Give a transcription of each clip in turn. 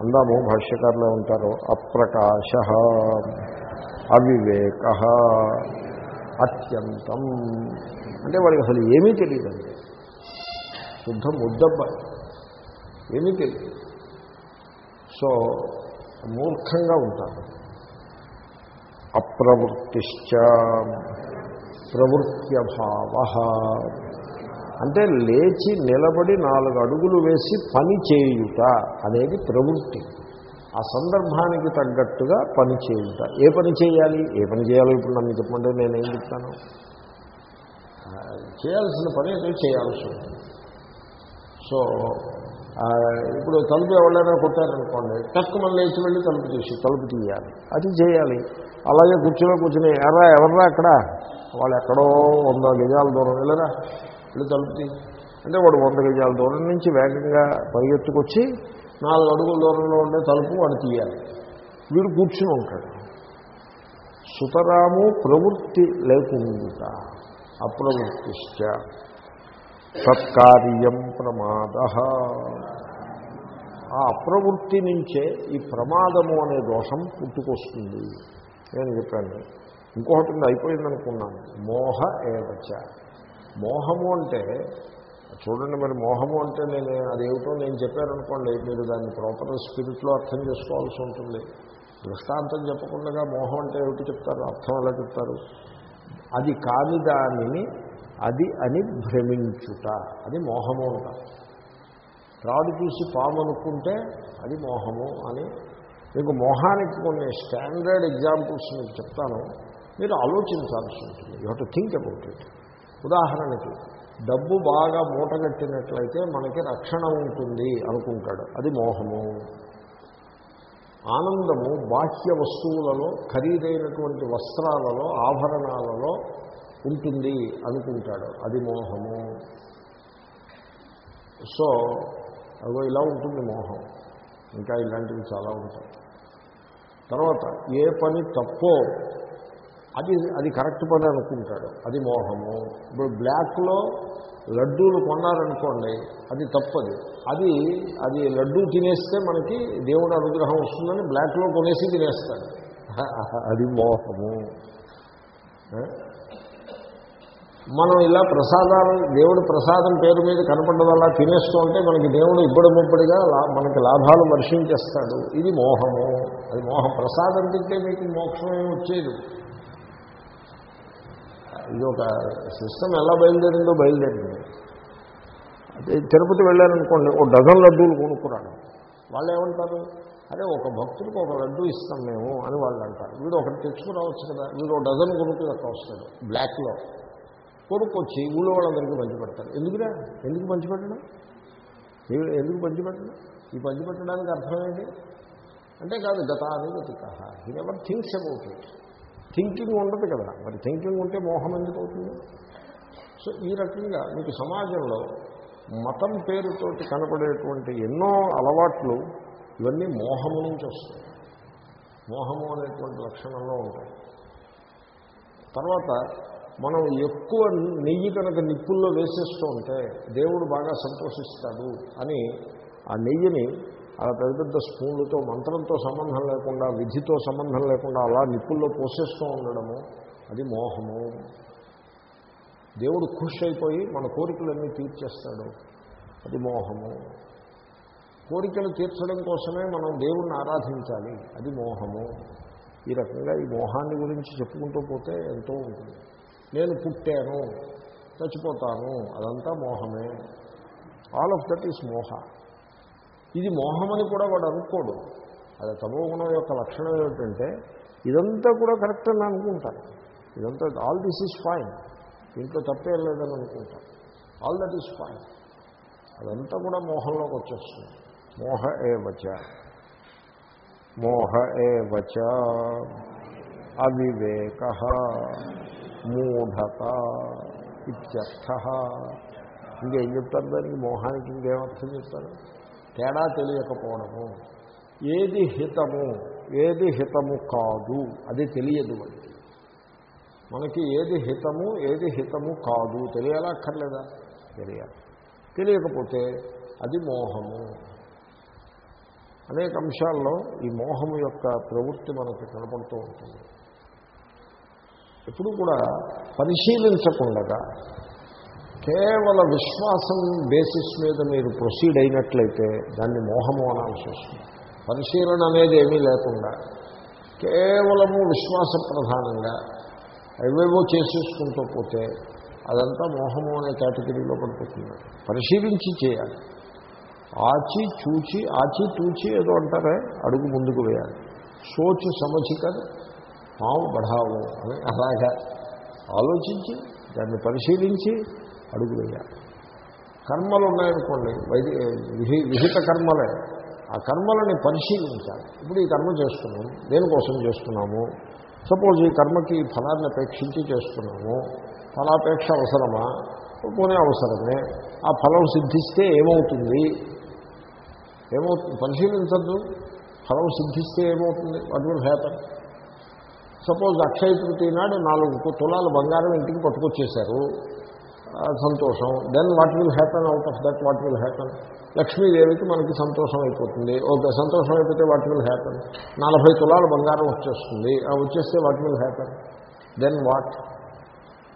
అందాము భాష్యకారులు ఉంటారు. అప్రకాశ అవివేక అత్యంతం. అంటే వాడికి అసలు ఏమీ తెలియదండి. శుద్ధ ముద్దబ్బ. ఏమీ తెలియదు. సో మూర్ఖంగా ఉంటారు. అప్రవృత్తిశ్చ ప్రవృత్యభావ అంటే లేచి నిలబడి నాలుగు అడుగులు వేసి పని చేయుట అనేది ప్రవృత్తి. ఆ సందర్భానికి తగ్గట్టుగా పని చేయుట. ఏ పని చేయాలి? ఏ పని చేయాలో ఇప్పుడు నన్ను చెప్పమంటే నేనేం చెప్తాను? చేయాల్సిన పని అయితే చేయాల్సి ఉంటుంది. సో ఇప్పుడు తలుపు ఎవరైనా కొట్టారనుకోండి తక్కువ లేచి వెళ్ళి తలుపు తీసి తలుపు తీయాలి. అది చేయాలి. అలాగే కూర్చుని కూర్చుని ఎర్రా ఎవర్రా అక్కడ? వాళ్ళు ఎక్కడో వంద గజాల దూరం వెళ్ళరా? ఎప్పుడు తలుపు అంటే వాడు వంద గజాల దూరం నుంచి వేగంగా పరిగెత్తుకొచ్చి నాలుగు అడుగుల దూరంలో ఉండే తలుపు వాడు తీయాలి. వీడు కూర్చుని ఉంటాడు. సుతరాము ప్రవృత్తి లేకుండా అప్రవృత్తిశ్చ సత్కార్యం ప్రమాద. ఆ అప్రవృత్తి నుంచే ఈ ప్రమాదము అనే దోషం పుట్టుకొస్తుంది. నేను చెప్పాను. ఇంకొకటి అయిపోయిందనుకున్నాను మోహ ఏవచ. మోహము అంటే చూడండి మరి మోహము అంటే నేను అదేమిటో నేను చెప్పారనుకోండి మీరు దాన్ని ప్రాపర్ స్పిరిట్లో అర్థం చేసుకోవాల్సి ఉంటుంది. దృష్టాంతం చెప్పకుండా మోహం అంటే ఏమిటి చెప్తారు? అర్థం ఎలా చెప్తారు? అది కాని దానిని అది అని భ్రమించుట. అది మోహము అంటారు త్రాడు చూసి పాము అనుకుంటే అది మోహము అని. మీకు మోహానికి కొన్ని స్టాండర్డ్ ఎగ్జాంపుల్స్ మీకు చెప్తాను. మీరు ఆలోచించాల్సి ఉంటుంది. You to think about it ఉదాహరణకి డబ్బు బాగా మూటగట్టినట్లయితే మనకి రక్షణ ఉంటుంది అనుకుంటాడు. అది మోహము. ఆనందము బాహ్య వస్తువులలో ఖరీదైనటువంటి వస్త్రాలలో ఆభరణాలలో ఉంటుంది అనుకుంటాడు. అది మోహము. సో అదో ఇలా ఉంటుంది మోహం. ఇంకా ఇలాంటివి చాలా ఉంటాయి. తర్వాత ఏ పని తప్పో అది అది కరెక్ట్ పని అనుకుంటాడు. అది మోహము. ఇప్పుడు బ్లాక్లో లడ్డూలు కొన్నారనుకోండి అది తప్పది. అది అది లడ్డూ తినేస్తే మనకి దేవుడు అనుగ్రహం వస్తుందని బ్లాక్లో కొనేసి తినేస్తాడు. అది మోహము? మనం ఇలా ప్రసాదాలు దేవుడి ప్రసాదం పేరు మీద కనపడ్డదల్లా తినేస్తూ ఉంటే మనకి దేవుడు ఇబ్బడి ముబ్బడిగా మనకి లాభాలు వర్షించేస్తాడు ఇది మోహము. అది మోహం. ప్రసాదం తింటే మీకు మోక్షం ఏమి వచ్చేది? ఇది ఒక సిస్టమ్ ఎలా బయలుదేరిందో బయలుదేరింది. అదే తిరుపతి వెళ్ళారనుకోండి ఒక డజన్ లడ్డూలు కొనుక్కురాడు వాళ్ళు ఏమంటారు అరే ఒక భక్తుడికి ఒక లడ్డూ ఇస్తాం మేము అని వాళ్ళు అంటారు వీడు ఒకటి తెచ్చుకురావచ్చు కదా వీడు ఒక డజన్ కొనుక్కు అక్కడ వస్తాడు బ్లాక్లో. కొనుక్కొచ్చి ఊళ్ళో వాళ్ళందరికీ పంచిపెడతారు ఎందుకురా? ఎందుకు పంచిపెట్టడం? ఎందుకు పంచిపెట్టడం? ఈ పంచిపెట్టడానికి అర్థం ఏంటి? అంటే కాదు గతాన్ని గతిక he never thinks about it thinking ఉండదు కదా. మరి థింకింగ్ ఉంటే మోహం ఎందుకు అవుతుంది? సో ఈ రకంగా మీకు సమాజంలో మతం పేరుతోటి కనపడేటువంటి ఎన్నో అలవాట్లు ఇవన్నీ మోహము నుంచి వస్తాయి. మోహము అనేటువంటి లక్షణంలో ఉంటాయి. తర్వాత మనం ఎక్కువ నెయ్యి కనుక నిప్పుల్లో వేసేస్తూ ఉంటే దేవుడు బాగా సంతోషిస్తాడు అని ఆ నెయ్యిని అలా పెద్ద పెద్ద స్పూన్లతో మంత్రంతో సంబంధం లేకుండా విధితో సంబంధం లేకుండా అలా నిప్పుల్లో పోసేస్తూ ఉండడము అది మోహము. దేవుడు ఖుష్ అయిపోయి మన కోరికలన్నీ తీర్చేస్తాడు. అది మోహము. కోరికలు తీర్చడం కోసమే మనం దేవుణ్ణి ఆరాధించాలి. అది మోహము. ఈ రకంగా ఈ మోహాన్ని గురించి చెప్పుకుంటూ పోతే ఎంతో ఉంటుంది. నేను పుట్టాను చచ్చిపోతాను అదంతా మోహమే. ఆల్ ఆఫ్ దట్ ఈస్ మోహ ఇది మోహమని కూడా వాడు అనుకోడు. అది తమోగుణం యొక్క లక్షణం ఏమిటంటే ఇదంతా కూడా కరెక్ట్ అని అనుకుంటాను ఇదంతా ఆల్ దిస్ ఈజ్ ఫైన్. దీంట్లో తప్పేం లేదని అనుకుంటాను ఆల్ దట్ ఈజ్ ఫైన్. అదంతా కూడా మోహంలోకి వచ్చేస్తుంది. మోహ ఏ వచ. మోహ ఏ వచ. అవివేక. మూఢత ఇత్యర్థ. ఇంకేం చెప్తారు దానికి? మోహానికి ఇంకేమర్థం చెప్తారు? తేడా తెలియకపోవడము. ఏది హితము ఏది హితము కాదు అది తెలియదు మనకి మనకి ఏది హితము ఏది హితము కాదు తెలియాలా అక్కర్లేదా? తెలియాలి. తెలియకపోతే అది మోహము. అనేక అంశాల్లో ఈ మోహము యొక్క ప్రవృత్తి మనకు కనపడుతూ ఉంటుంది. ఎప్పుడు కూడా పరిశీలించకుండగా కేవల విశ్వాసం బేసిస్ మీద మీరు ప్రొసీడ్ అయినట్లయితే దాన్ని మోహము అనాల్సి వస్తుంది. పరిశీలన అనేది ఏమీ లేకుండా కేవలము విశ్వాస ప్రధానంగా ఏవేవో చేసేసుకుంటూ పోతే అదంతా మోహము అనే కేటగిరీలో పడిపోతుంది. పరిశీలించి చేయాలి. ఆచి చూచి ఆచి తూచి ఏదో అంటారే అడుగు ముందుకు వేయాలి. సోచి సమచికర్ మావు బఢావు అని అలాగా ఆలోచించి దాన్ని పరిశీలించి అడుగు వేయాలి కర్మలు ఉన్నాయనుకోండి వైది విహి విహిత కర్మలే. ఆ కర్మలని పరిశీలించాలి. ఇప్పుడు ఈ కర్మ చేస్తున్నాము దేనికోసం చేస్తున్నాము. సపోజ్ ఈ కర్మకి ఈ ఫలాన్ని అపేక్షించి చేస్తున్నాము. ఫలాపేక్ష అవసరమా? పోనే అవసరమే. ఆ ఫలం సిద్ధిస్తే ఏమవుతుంది? ఏమవుతుంది పరిశీలించద్దు. ఫలం సిద్ధిస్తే ఏమవుతుంది? What will happen? Suppose Akshaya Tritiya నాడు నాలుగు తులాలు బంగారం ఇంటికి పట్టుకొచ్చేశారు. సంతోషం. Then what will happen out of that what will happen లక్ష్మీదేవికి మనకి సంతోషం అయిపోతుంది. ఓకే సంతోషం అయిపోతే వాట్ విల్ హ్యాపన్ నలభై తులాలు బంగారం వచ్చేస్తుంది. వచ్చేస్తే what will happen then what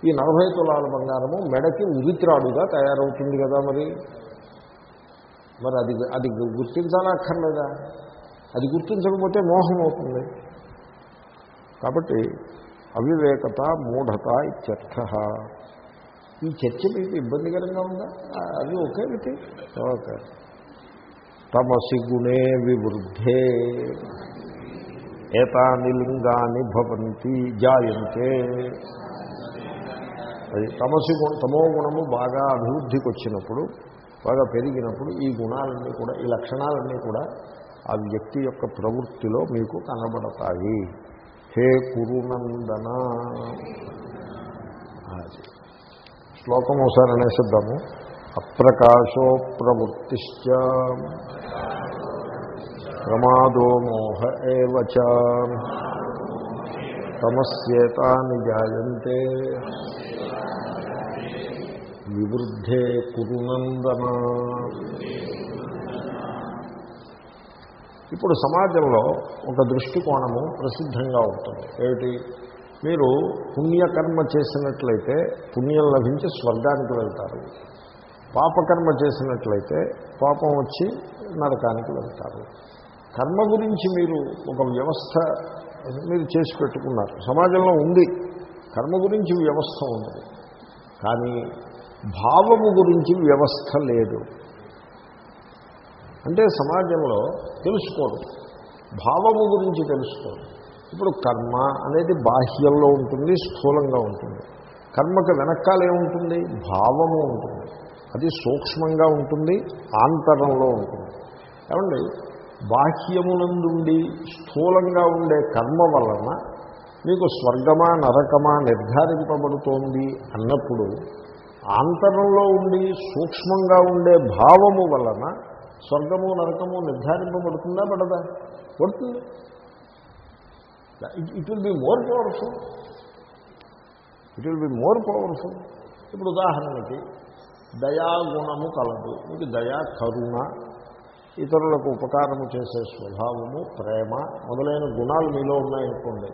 ఈ నలభై తులాల బంగారము మెడకి ఉరిత్రాడుగా తయారవుతుంది కదా మరి. మరి అది అది గుర్తించాలా అక్కర్లేదా? అది గుర్తించకపోతే మోహం అవుతుంది. కాబట్టి అవివేకత మూఢత ఇత్యర్థ. ఈ చర్చ మీకు ఇబ్బందికరంగా ఉందా? అది ఓకే విధి ఓకే. తమసి గుణే వివృద్ధే. ఏతాని లింగాని భవంతి జాయంతే. అది తమసి గుణ తమో గుణము బాగా అభివృద్ధికి వచ్చినప్పుడు బాగా పెరిగినప్పుడు ఈ గుణాలన్నీ కూడా ఈ లక్షణాలన్నీ కూడా ఆ వ్యక్తి యొక్క ప్రవృత్తిలో మీకు కనబడతాయి. హే కురునందన. అది. శ్లోకం ఒకసారి అనేసిద్దాము. అప్రకాశో ప్రవృత్తిశ్చ ప్రమాదో మోహ ఏవచ తమస్యేతాని జాయంతే. వివృద్ధే కురునందన. ఇప్పుడు సమాజంలో ఒక దృష్టికోణము ప్రసిద్ధంగా ఉంటుంది. ఏమిటి? మీరు పుణ్యకర్మ చేసినట్లయితే పుణ్యం లభించి స్వర్గానికి వెళ్తారు. పాపకర్మ చేసినట్లయితే పాపం వచ్చి నరకానికి వెళ్తారు. కర్మ గురించి మీరు ఒక వ్యవస్థ మీరు చేసి పెట్టుకున్నారు. సమాజంలో ఉంది. కర్మ గురించి వ్యవస్థ ఉంది. కానీ భావము గురించి వ్యవస్థ లేదు. అంటే సమాజంలో తెలుసుకోరు. భావము గురించి తెలుసుకోరు. ఇప్పుడు కర్మ అనేది బాహ్యంలో ఉంటుంది స్థూలంగా ఉంటుంది. కర్మకు వెనకాల ఏముంటుంది భావము ఉంటుంది. అది సూక్ష్మంగా ఉంటుంది ఆంతరంలో ఉంటుంది. ఏమండి? బాహ్యమునందుండి స్థూలంగా ఉండే కర్మ వలన మీకు స్వర్గమా నరకమా నిర్ధారింపబడుతోంది అన్నప్పుడు ఆంతరంలో ఉండి సూక్ష్మంగా ఉండే భావము వలన స్వర్గము నరకము నిర్ధారింపబడుతుందా పడదా? పడుతుంది. It will be more powerful it will be more powerful ఇప్పుడు ఉదాహరణకి దయాగుణము కలదు. మీకు దయా కరుణ ఇతరులకు ఉపకారము చేసే స్వభావము ప్రేమ మొదలైన గుణాలు మీలో ఉన్నాయనుకోండి.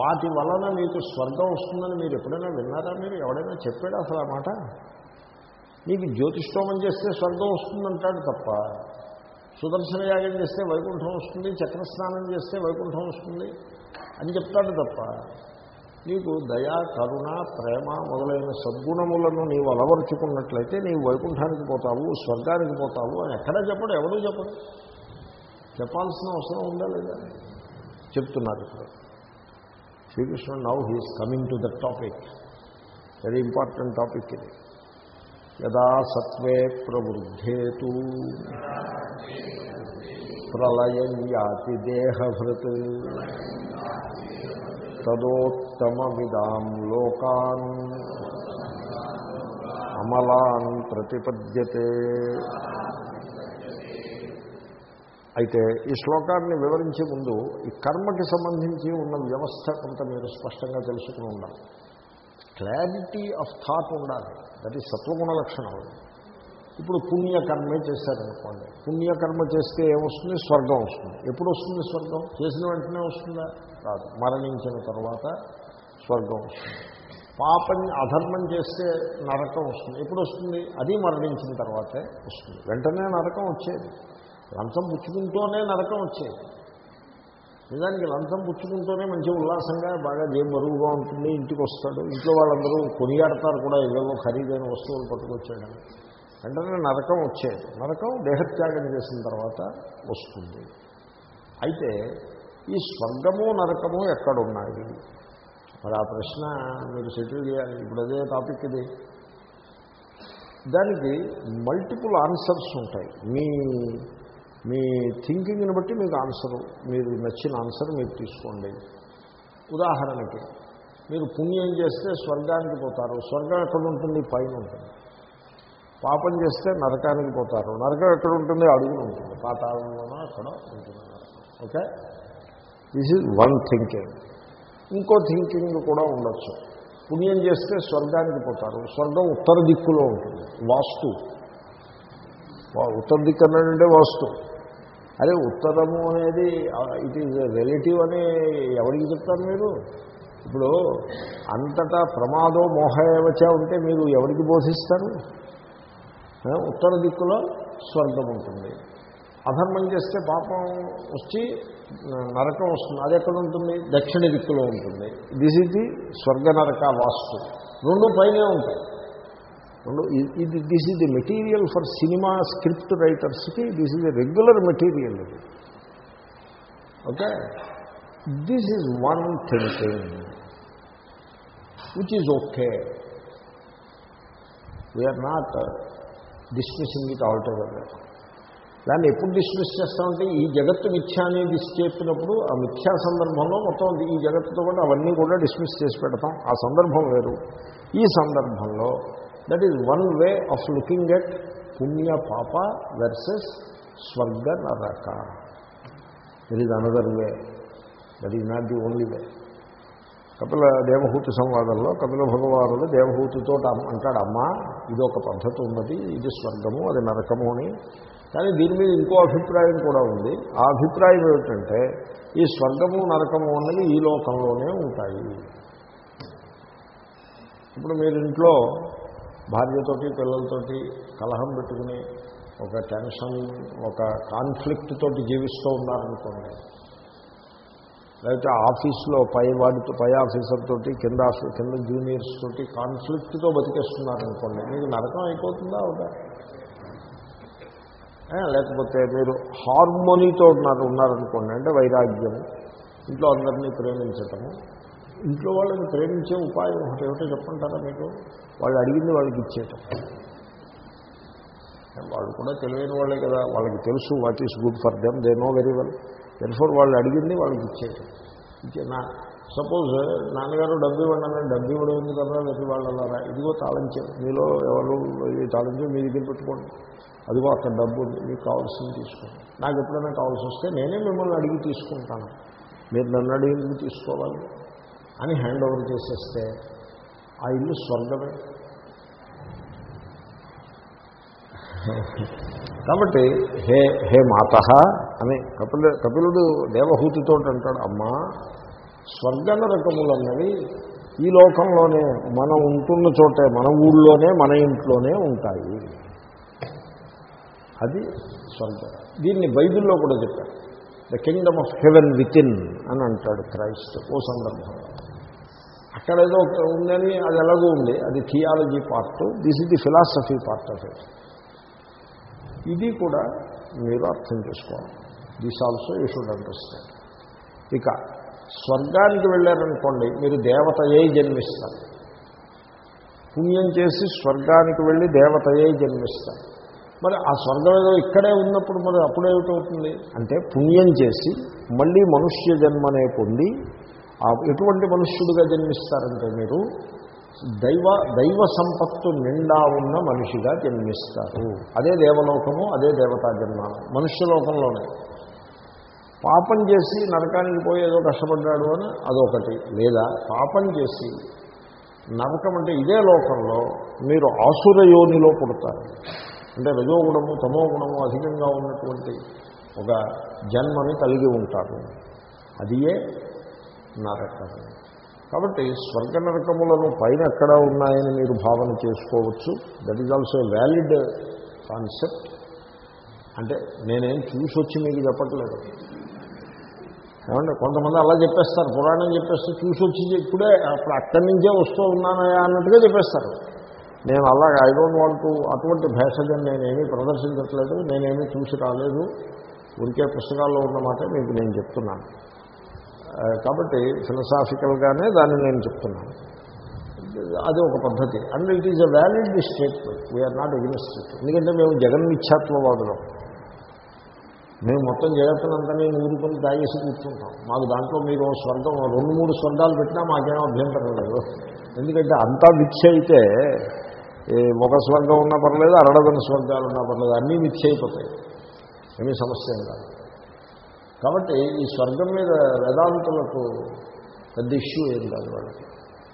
వాటి వలన మీకు స్వర్గం వస్తుందని మీరు ఎప్పుడైనా విన్నారా మీరు? ఎవడైనా చెప్పాడు అసలు ఆ మాట? మీకు జ్యోతిష్ఠోమం చేస్తే స్వర్గం వస్తుందంటాడు తప్ప సుదర్శన యాగం చేస్తే వైకుంఠం వస్తుంది చక్రస్నానం చేస్తే వైకుంఠం వస్తుంది అని చెప్తాడు తప్ప నీకు దయా కరుణ ప్రేమ మొదలైన సద్గుణములను నీవు అలవరుచుకున్నట్లయితే నీవు వైకుంఠానికి పోతావు స్వర్గానికి పోతావు అని ఎక్కడా చెప్పడు ఎవడూ చెప్పడు. చెప్పాల్సిన అవసరం ఉందా లేదా? చెప్తున్నారు ఇప్పుడు. శ్రీకృష్ణుడు now he's coming to the topic very important topic ఇది. యదా సత్వే ప్రవృద్ధేతు. ప్రళయం యాతి దేహభృత్. తదోత్తమమిదాం లోకాన్. అమలాన్ ప్రతిపద్యతే. అయితే ఈ శ్లోకాన్ని వివరించే ముందు ఈ కర్మకి సంబంధించి ఉన్న వ్యవస్థ కొంత మీరు స్పష్టంగా తెలుసుకుని ఉండాలి. క్లారిటీ ఆఫ్ థాట్ ఉండాలి. దట్ ఈస్ సత్వగుణ లక్షణం. ఇప్పుడు పుణ్యకర్మే చేశారనుకోండి. పుణ్యకర్మ చేస్తే ఏమొస్తుంది? స్వర్గం వస్తుంది. ఎప్పుడు వస్తుంది స్వర్గం? చేసిన వెంటనే వస్తుందా? కాదు మరణించిన తర్వాత స్వర్గం వస్తుంది. పాపం అధర్మం చేస్తే నరకం వస్తుంది. ఎప్పుడు వస్తుంది అది మరణించిన తర్వాతే వస్తుంది. వెంటనే నరకం వచ్చేది. లంచం పుచ్చుకుంటూనే నరకం వచ్చేది. నిజానికి లంచం పుచ్చుకుంటూనే మంచి ఉల్లాసంగా బాగా జేబు బరువుగా ఉంటుంది ఇంటికి వస్తాడు. ఇంట్లో వాళ్ళందరూ కొనియాడతారు కూడా ఏవేవో ఖరీదైన వస్తువులు పట్టుకొచ్చాడని వెంటనే నరకం వచ్చేది. నరకం దేహత్యాగం చేసిన తర్వాత వస్తుంది. అయితే ఈ స్వర్గము నరకము ఎక్కడున్నాయి? మరి ఆ ప్రశ్న మీరు సెటిల్ చేయాలి. ఇప్పుడు అదే టాపిక్ ఇది. దానికి మల్టిపుల్ ఆన్సర్స్ ఉంటాయి. మీ మీ థింకింగ్ని బట్టి మీకు ఆన్సరు మీరు నచ్చిన ఆన్సర్ మీరు తీసుకోండి. ఉదాహరణకి మీరు పుణ్యం చేస్తే స్వర్గానికి పోతారు స్వర్గం ఎక్కడ ఉంటుంది పైన ఉంటుంది. పాపం చేస్తే నరకానికి పోతారు నరకం ఎక్కడ ఉంటుంది అడుగులు ఉంటుంది. పాతాళంలోనో అక్కడ ఉంటుంది okay? This is one thinking ఇంకో థింకింగ్ కూడా ఉండొచ్చు. పుణ్యం చేస్తే స్వర్గానికి పోతారు స్వర్గం ఉత్తర దిక్కులో ఉంటుంది వాస్తు. ఉత్తర దిక్కు అన్నాడంటే వాస్తు. అదే ఉత్తరము అనేది ఇట్ ఈజ్ రిలేటివ్ అని ఎవరికి చెప్తారు మీరు? ఇప్పుడు అంతటా ప్రమాదో మోహయవచ ఉంటే మీరు ఎవరికి బోధిస్తారు? ఉత్తర దిక్కులో స్వర్గం ఉంటుంది. అధర్మం చేస్తే పాపం వచ్చి నరకం వస్తుంది. అది ఎక్కడ ఉంటుంది? దక్షిణ దిక్కులో ఉంటుంది. దిస్ ఇది స్వర్గ నరక వాస్తు. రెండు పైనే ఉంటాయి. రెండు ఇది this is the material for cinema script రైటర్స్కి this is a regular material ఇది okay this is one thinking which is okay we are not dismissing it altogether దాన్ని ఎప్పుడు డిస్మిస్ చేస్తామంటే ఈ జగత్తు మిథ్య అని డిస్ చెప్పినప్పుడు ఆ మిథ్యా సందర్భంలో మొత్తం ఈ జగత్తుతో కూడా అవన్నీ కూడా డిస్మిస్ చేసి పెడతాం. ఆ సందర్భం వేరు. ఈ సందర్భంలో that is one way of looking at పుణ్య పాప వెర్సెస్ స్వర్గ నరక that is another way that is not the only way Kapila Devahuti సంవాదంలో Kapila భగవానుడు దేవహూతితో అంటాడు అమ్మా ఇది ఒక పద్ధతి ఉన్నది. ఇది స్వర్గము అది నరకము అని. కానీ దీని మీద ఇంకో అభిప్రాయం కూడా ఉంది. ఆ అభిప్రాయం ఏమిటంటే ఈ స్వర్గము నరకము అన్నది ఈ లోకంలోనే ఉంటాయి. ఇప్పుడు మీరు ఇంట్లో భార్యతోటి పిల్లలతోటి కలహం పెట్టుకుని ఒక టెన్షన్ ఒక కాన్ఫ్లిక్ట్ తోటి జీవిస్తూ ఉన్నారనుకోండి. లేకపోతే ఆఫీస్లో పై వాడితో పై ఆఫీసర్ తోటి కింద కింద జూనియర్స్ తోటి కాన్ఫ్లిక్ట్తో బతికేస్తున్నారనుకోండి మీకు నరకం అయిపోతుందా ఒక లేకపోతే మీరు హార్మోనీతో ఉన్నారు ఉన్నారనుకోండి అంటే వైరాగ్యం ఇంట్లో అందరినీ ప్రేమించటము ఇంట్లో వాళ్ళని ప్రేమించే ఉపాయం ఒకటి ఏమిటో చెప్పంటారా మీకు? వాళ్ళు అడిగింది వాళ్ళకి ఇచ్చేయటం. వాళ్ళు కూడా తెలియని వాళ్ళే కదా. వాళ్ళకి తెలుసు what is good for them they know very well therefore వాళ్ళు అడిగింది వాళ్ళకి ఇచ్చేయటం. ఇచ్చే నా సపోజ్ నాన్నగారు డబ్బు ఇవ్వండి డబ్బు ఇవ్వడం ఉంది కదా వెతి వాళ్ళలారా ఇదిగో తాళించారు మీలో ఎవరు ఈ తాళించే మీ దగ్గర పెట్టుకోండి. అదిగో అక్కడ డబ్బు ఉంది మీకు కావాల్సింది తీసుకోండి. నాకు ఎప్పుడైనా కావాల్సి వస్తే నేనే మిమ్మల్ని అడిగి తీసుకుంటాను. మీరు నన్ను అడిగి తీసుకోవాలి. అని హ్యాండ్ ఓవర్ చేసేస్తే ఆ ఇల్లు స్వర్గమే. కాబట్టి హే హే మాత అని కపిల కపిలుడు దేవహూతితో అంటాడు అమ్మా స్వర్గ అన్నవి ఈ లోకంలోనే మనం ఉంటున్న చోటే మన ఊళ్ళోనే మన ఇంట్లోనే ఉంటాయి. అది స్వర్గం. దీన్ని బైబిల్లో కూడా చెప్పారు. The kingdom of heaven within అని అంటాడు క్రైస్ట్ ఓ సందర్భంలో. అక్కడ ఏదో ఉందని అది ఎలాగో ఉంది. అది theology part. This is the philosophy part of it ఇది కూడా మీరు అర్థం చేసుకోవాలి. This also you should understand ఇక స్వర్గానికి వెళ్ళారనుకోండి మీరు దేవతయే జన్మిస్తారు. పుణ్యం చేసి స్వర్గానికి వెళ్ళి దేవతయే జన్మిస్తారు. మరి ఆ స్వర్గం ఏదో ఇక్కడే ఉన్నప్పుడు మరి అప్పుడేమిటవుతుంది? అంటే పుణ్యం చేసి మళ్ళీ మనుష్య జన్మనే పొంది ఎటువంటి మనుష్యుడిగా జన్మిస్తారంటే మీరు? దైవ దైవ సంపత్తు నిండా ఉన్న మనిషిగా జన్మిస్తారు. అదే దేవలోకము అదే దేవతా జన్మ మనుష్యలోకంలోనే పాపం చేసి నరకానికి పోయి ఏదో కష్టపడ్డాడు అని అదొకటి. లేదా పాపం చేసి నరకం అంటే ఇదే లోకంలో మీరు ఆసుర యోనిలో పుడతారు. అంటే రజోగుణము తమో గుణము అధికంగా ఉన్నటువంటి ఒక జన్మని కలిగి ఉంటారు. అదియే నరకము కాబట్టి స్వర్గ నరకములను పైన ఎక్కడ ఉన్నాయని మీరు భావన చేసుకోవచ్చు. That is also valid concept అంటే నేనేం చూసి వచ్చి మీకు చెప్పట్లేదు. ఏమంటే కొంతమంది అలా చెప్పేస్తారు. పురాణం చెప్పేస్తే చూసి వచ్చి ఇప్పుడే అప్పుడు అక్కడి నుంచే వస్తూ ఉన్నానయా అన్నట్టుగా చెప్పేస్తారు. నేను అలా ఐ డోంట్ వాంట్ అటువంటి భేషజం నేనేమీ ప్రదర్శించట్లేదు నేనేమీ చూసి రాలేదు. ఉరికే పుస్తకాల్లో ఉన్నమాట మీకు నేను చెప్తున్నాను. కాబట్టి ఫిలసాఫికల్గానే దాన్ని నేను చెప్తున్నాను. అది ఒక పద్ధతి. And it is a valid statement we are not against it ఎందుకంటే మేము జగన్ మిథ్యాత్వవాదులం. మేము మొత్తం జగత్తునంతా నేను ఊరుకొని తాగేసి కూర్చుంటాం. మాకు దాంట్లో మీరు స్వర్గం రెండు మూడు స్వర్గాలు పెట్టినా మాకేం అభ్యంతరం లేదు. ఎందుకంటే అంతా మిక్స్ అయితే ఏ ఒక స్వర్గం ఉన్నా పర్లేదు అరడదని స్వర్గాలు ఉన్నా పర్లేదు అన్నీ మిక్స్ అయిపోతాయి. ఏమీ సమస్య కాదు. కాబట్టి ఈ స్వర్గం మీద వేదాంతులకు పెద్ద ఇష్యూ ఏం కాదు వాళ్ళకి.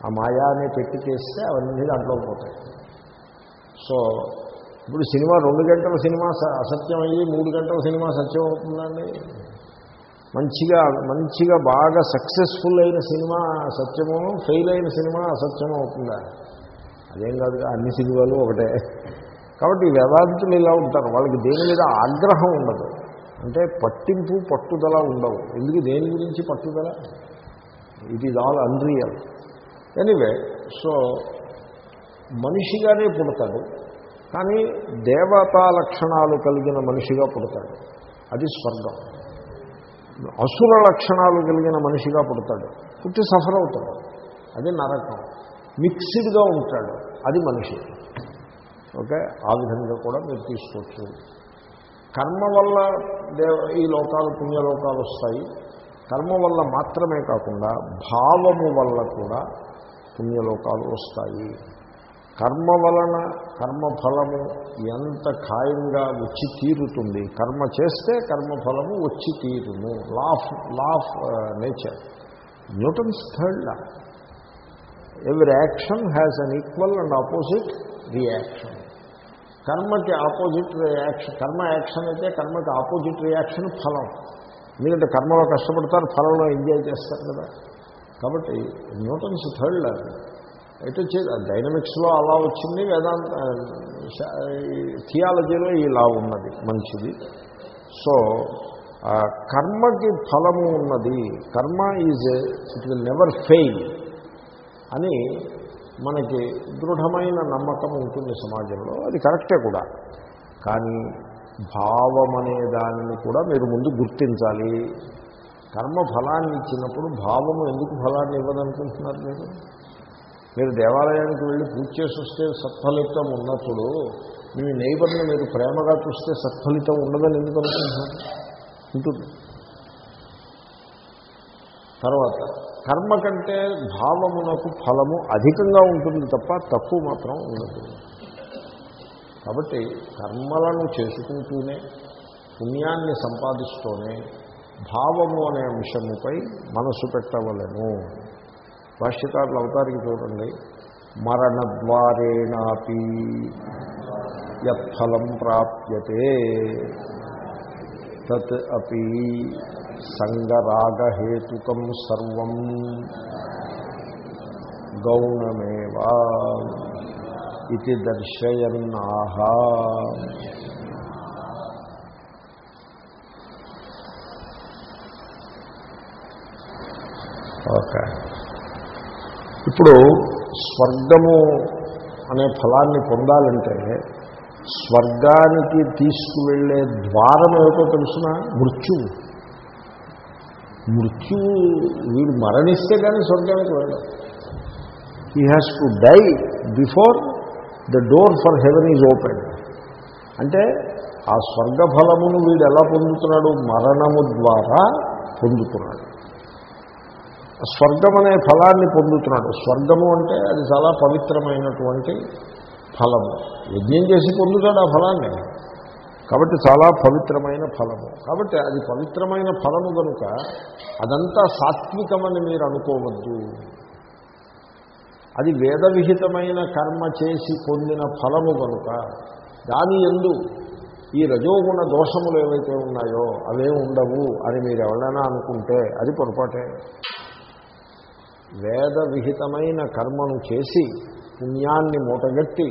ఆ మాయా అనే పెట్టి చేస్తే అవన్నీ దాంట్లో పోతాయి. సో ఇప్పుడు సినిమా రెండు గంటల సినిమా స- అసత్యం అయ్యి మూడు గంటల సినిమా సత్యం అవుతుందండి. మంచిగా మంచిగా బాగా సక్సెస్ఫుల్ అయిన సినిమా సత్యమును ఫెయిల్ అయిన సినిమా అసత్యం అవుతుందా? అదేం కాదు అన్ని సినిమాలు ఒకటే. కాబట్టి ఈ వేదాంతులు ఇలా ఉంటారు. వాళ్ళకి దేని మీద ఆగ్రహం ఉండదు. అంటే పట్టింపు పట్టుదల ఉండవు. ఎందుకు? దేని గురించి పట్టుదల? It is all unreal anyway so మనిషిగానే పుడతాడు కానీ దేవతా లక్షణాలు కలిగిన మనిషిగా పుడతాడు. అది స్వర్గం. అసుర లక్షణాలు కలిగిన మనిషిగా పుడతాడు. పుట్టి సఫర్ అవుతాడు. అది నరకం. మిక్స్డ్గా ఉంటాడు. అది మనిషి. ఓకే ఆ విధంగా కూడా మీరు తీసుకోవచ్చు. కర్మ వల్ల దేవ ఈ లోకాలు పుణ్యలోకాలు వస్తాయి. కర్మ వల్ల మాత్రమే కాకుండా భావము వల్ల కూడా పుణ్యలోకాలు వస్తాయి. కర్మ వలన కర్మఫలము ఎంత ఖాయంగా వచ్చి తీరుతుంది? కర్మ చేస్తే కర్మఫలము వచ్చి తీరును. Law of law of nature Newton's third law every action has an equal and opposite reaction కర్మకి ఆపోజిట్ రియాక్షన్ కర్మ యాక్షన్ అయితే కర్మకి ఆపోజిట్ రియాక్షన్ ఫలం. ఎందుకంటే కర్మలో కష్టపడతారు ఫలంలో ఎంజాయ్ చేస్తారు కదా. కాబట్టి న్యూటన్స్ థర్డ్ లా అయితే డైనమిక్స్లో అలా వచ్చింది వేదాంత థియాలజీలో ఇలా ఉన్నది మంచిది. సో కర్మకి ఫలము ఉన్నది కర్మ is it will never fail అని మనకి దృఢమైన నమ్మకం ఉంటుంది సమాజంలో. అది కరెక్టే కూడా. కానీ భావం అనే దానిని కూడా మీరు ముందు గుర్తించాలి. కర్మ ఫలాన్ని ఇచ్చినప్పుడు భావము ఎందుకు ఫలాన్ని ఇవ్వదనుకుంటున్నారు మీరు? మీరు దేవాలయానికి వెళ్ళి పూజ చేసి వస్తే సత్ఫలితం ఉన్నప్పుడు మీ నైబర్ని మీరు ప్రేమగా చూస్తే సత్ఫలితం ఉండదని ఎందుకు అనుకుంటున్నారు? ఉంటుంది. తర్వాత కర్మ కంటే భావమునకు ఫలము అధికంగా ఉంటుంది తప్ప తక్కువ మాత్రం ఉండదు. కాబట్టి కర్మలను చేసుకుంటూనే పుణ్యాన్ని సంపాదిస్తూనే భావము అనే అంశముపై మనసు పెట్టవలను. భాష్యకారులు అవతారికి చూడండి. మరణద్వారేణాపి యత్ఫలం ప్రాప్యతే తత్ అపి. సంగరాగహేతుకం సర్వం గౌణమేవా ఇది దర్శయన్నాహ. ఓకే. ఇప్పుడు స్వర్గము అనే ఫలాన్ని పొందాలంటే స్వర్గానికి తీసుకువెళ్ళే ద్వారం ఏమిటో తెలుసిన? మృత్యువు. మృత్యువు వీడు మరణిస్తే కానీ స్వర్గానికి వెళ్ళాలి he has to die before the door for heaven is open అంటే ఆ స్వర్గఫలమును వీడు ఎలా పొందుతున్నాడు? మరణము ద్వారా పొందుతున్నాడు. స్వర్గం అనే ఫలాన్ని పొందుతున్నాడు. స్వర్గము అంటే అది చాలా పవిత్రమైనటువంటి ఫలము. యజ్ఞం చేసి పొందుతాడు ఆ ఫలాన్ని. కాబట్టి చాలా పవిత్రమైన ఫలము. కాబట్టి అది పవిత్రమైన ఫలము కనుక అదంతా సాత్వికమని మీరు అనుకోవద్దు. అది వేదవిహితమైన కర్మ చేసి పొందిన ఫలము కనుక దాని ఎందు ఈ రజోగుణ దోషములు ఏవైతే ఉన్నాయో అవే ఉండవు అని మీరు ఎవరైనా అనుకుంటే అది పొరపాటే. వేద విహితమైన కర్మను చేసి పుణ్యాన్ని మూటగట్టి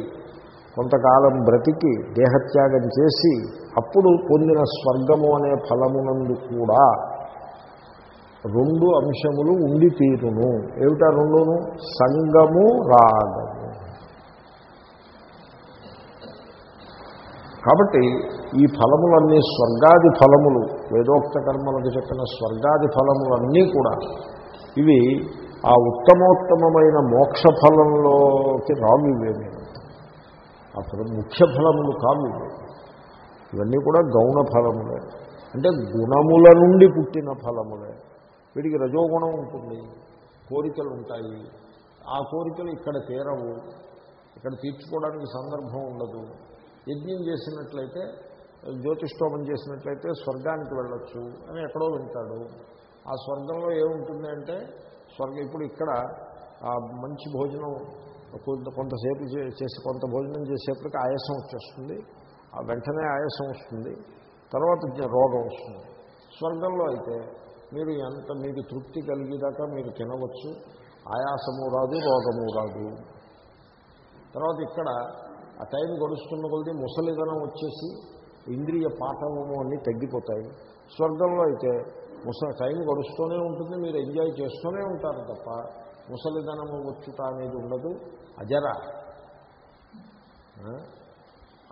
కొంతకాలం బ్రతికి దేహత్యాగం చేసి అప్పుడు పొందిన స్వర్గము అనే ఫలమునందు కూడా రెండు అంశములు ఉండి తీరును ఏమిటా రెండును? సంగము రాగము. కాబట్టి ఈ ఫలములన్నీ స్వర్గాది ఫలములు. వేదోక్త కర్మలకు చెప్పిన స్వర్గాది ఫలములన్నీ కూడా ఇవి ఆ ఉత్తమోత్తమైన మోక్ష ఫలంలోకి రావు అప్పుడు ముఖ్య ఫలములు కావు. ఇవన్నీ కూడా గౌణ ఫలములే. అంటే గుణముల నుండి పుట్టిన ఫలములే. వీడికి రజోగుణం ఉంటుంది. కోరికలు ఉంటాయి. ఆ కోరికలు ఇక్కడ తీరవు. ఇక్కడ తీర్చుకోవడానికి సందర్భం ఉండదు. యజ్ఞం చేసినట్లయితే జ్యోతిష్ఠోమం చేసినట్లయితే స్వర్గానికి వెళ్ళొచ్చు అని ఎక్కడో వింటాడు. ఆ స్వర్గంలో ఏముంటుంది అంటే స్వర్గం ఇప్పుడు ఇక్కడ ఆ మంచి భోజనం కొంత కొంతసేపు చేసి కొంత భోజనం చేసేప్పటికి ఆయాసం వచ్చేస్తుంది. ఆ వెంటనే ఆయాసం వస్తుంది. తర్వాత రోగం వస్తుంది. స్వర్గంలో అయితే మీరు ఎంత మీకు తృప్తి కలిగేదాకా మీరు తినవచ్చు. ఆయాసము రాదు రోగము రాదు. తర్వాత ఇక్కడ ఆ టైం గడుస్తున్న కొద్దీ ముసలిదనం వచ్చేసి ఇంద్రియ పాఠము అన్నీ తగ్గిపోతాయి. స్వర్గంలో అయితే ముస టైం గడుస్తూనే ఉంటుంది. మీరు ఎంజాయ్ చేస్తూనే ఉంటారు తప్ప ముసలిధనము వచ్చుట అనేది ఉండదు. అజర.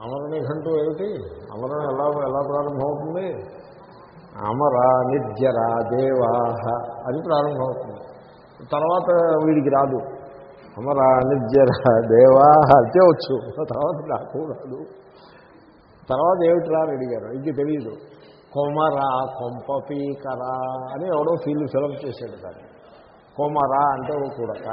అమరణిఘంటూ ఏమిటి? అమరణ ఎలా ఎలా ప్రారంభమవుతుంది? అమర నిర్జర దేవాహ అని ప్రారంభమవుతుంది. తర్వాత వీడికి రాదు. అమర నిర్జర దేవాహ అంతే వచ్చు. తర్వాత నాకు రాదు. తర్వాత ఏమిటి రాని అడిగారు ఇంక తెలియదు కొమరా కొంపపీకరా అని ఎవడో ఫీల్ ఫిలప్ చేశాడు దాన్ని. కొమరా అంటే ఓ కుడక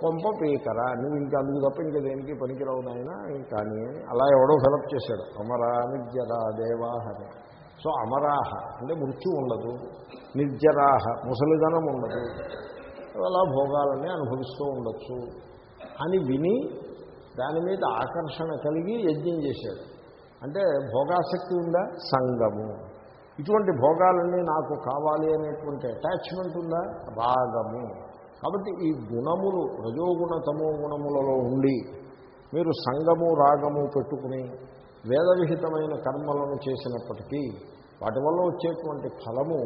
కొంప పీకర నువ్వు ఇంకా అందుకు తప్ప ఇంకా దేనికి పనికిరావు నాయన కానీ. అలా ఎవడో ఫిలప్ చేశాడు. అమరా నిర్జరా దేవాహ సో అమరాహ అంటే మృత్యు ఉండదు నిర్జరాహ ముసలిధనం ఉండదు. అలా భోగాలన్నీ అనుభవిస్తూ ఉండొచ్చు అని విని దాని మీద ఆకర్షణ కలిగి యజ్ఞం చేశాడు. అంటే భోగాసక్తి ఉందా? సంగము. ఇటువంటి భోగాలన్నీ నాకు కావాలి అనేటువంటి అటాచ్మెంట్ ఉందా? రాగము. కాబట్టి ఈ గుణములు రజోగుణ తమో గుణములలో ఉండి మీరు సంగము రాగము పెట్టుకుని వేదవిహితమైన కర్మలను చేసినప్పటికీ వాటి వల్ల వచ్చేటువంటి ఫలము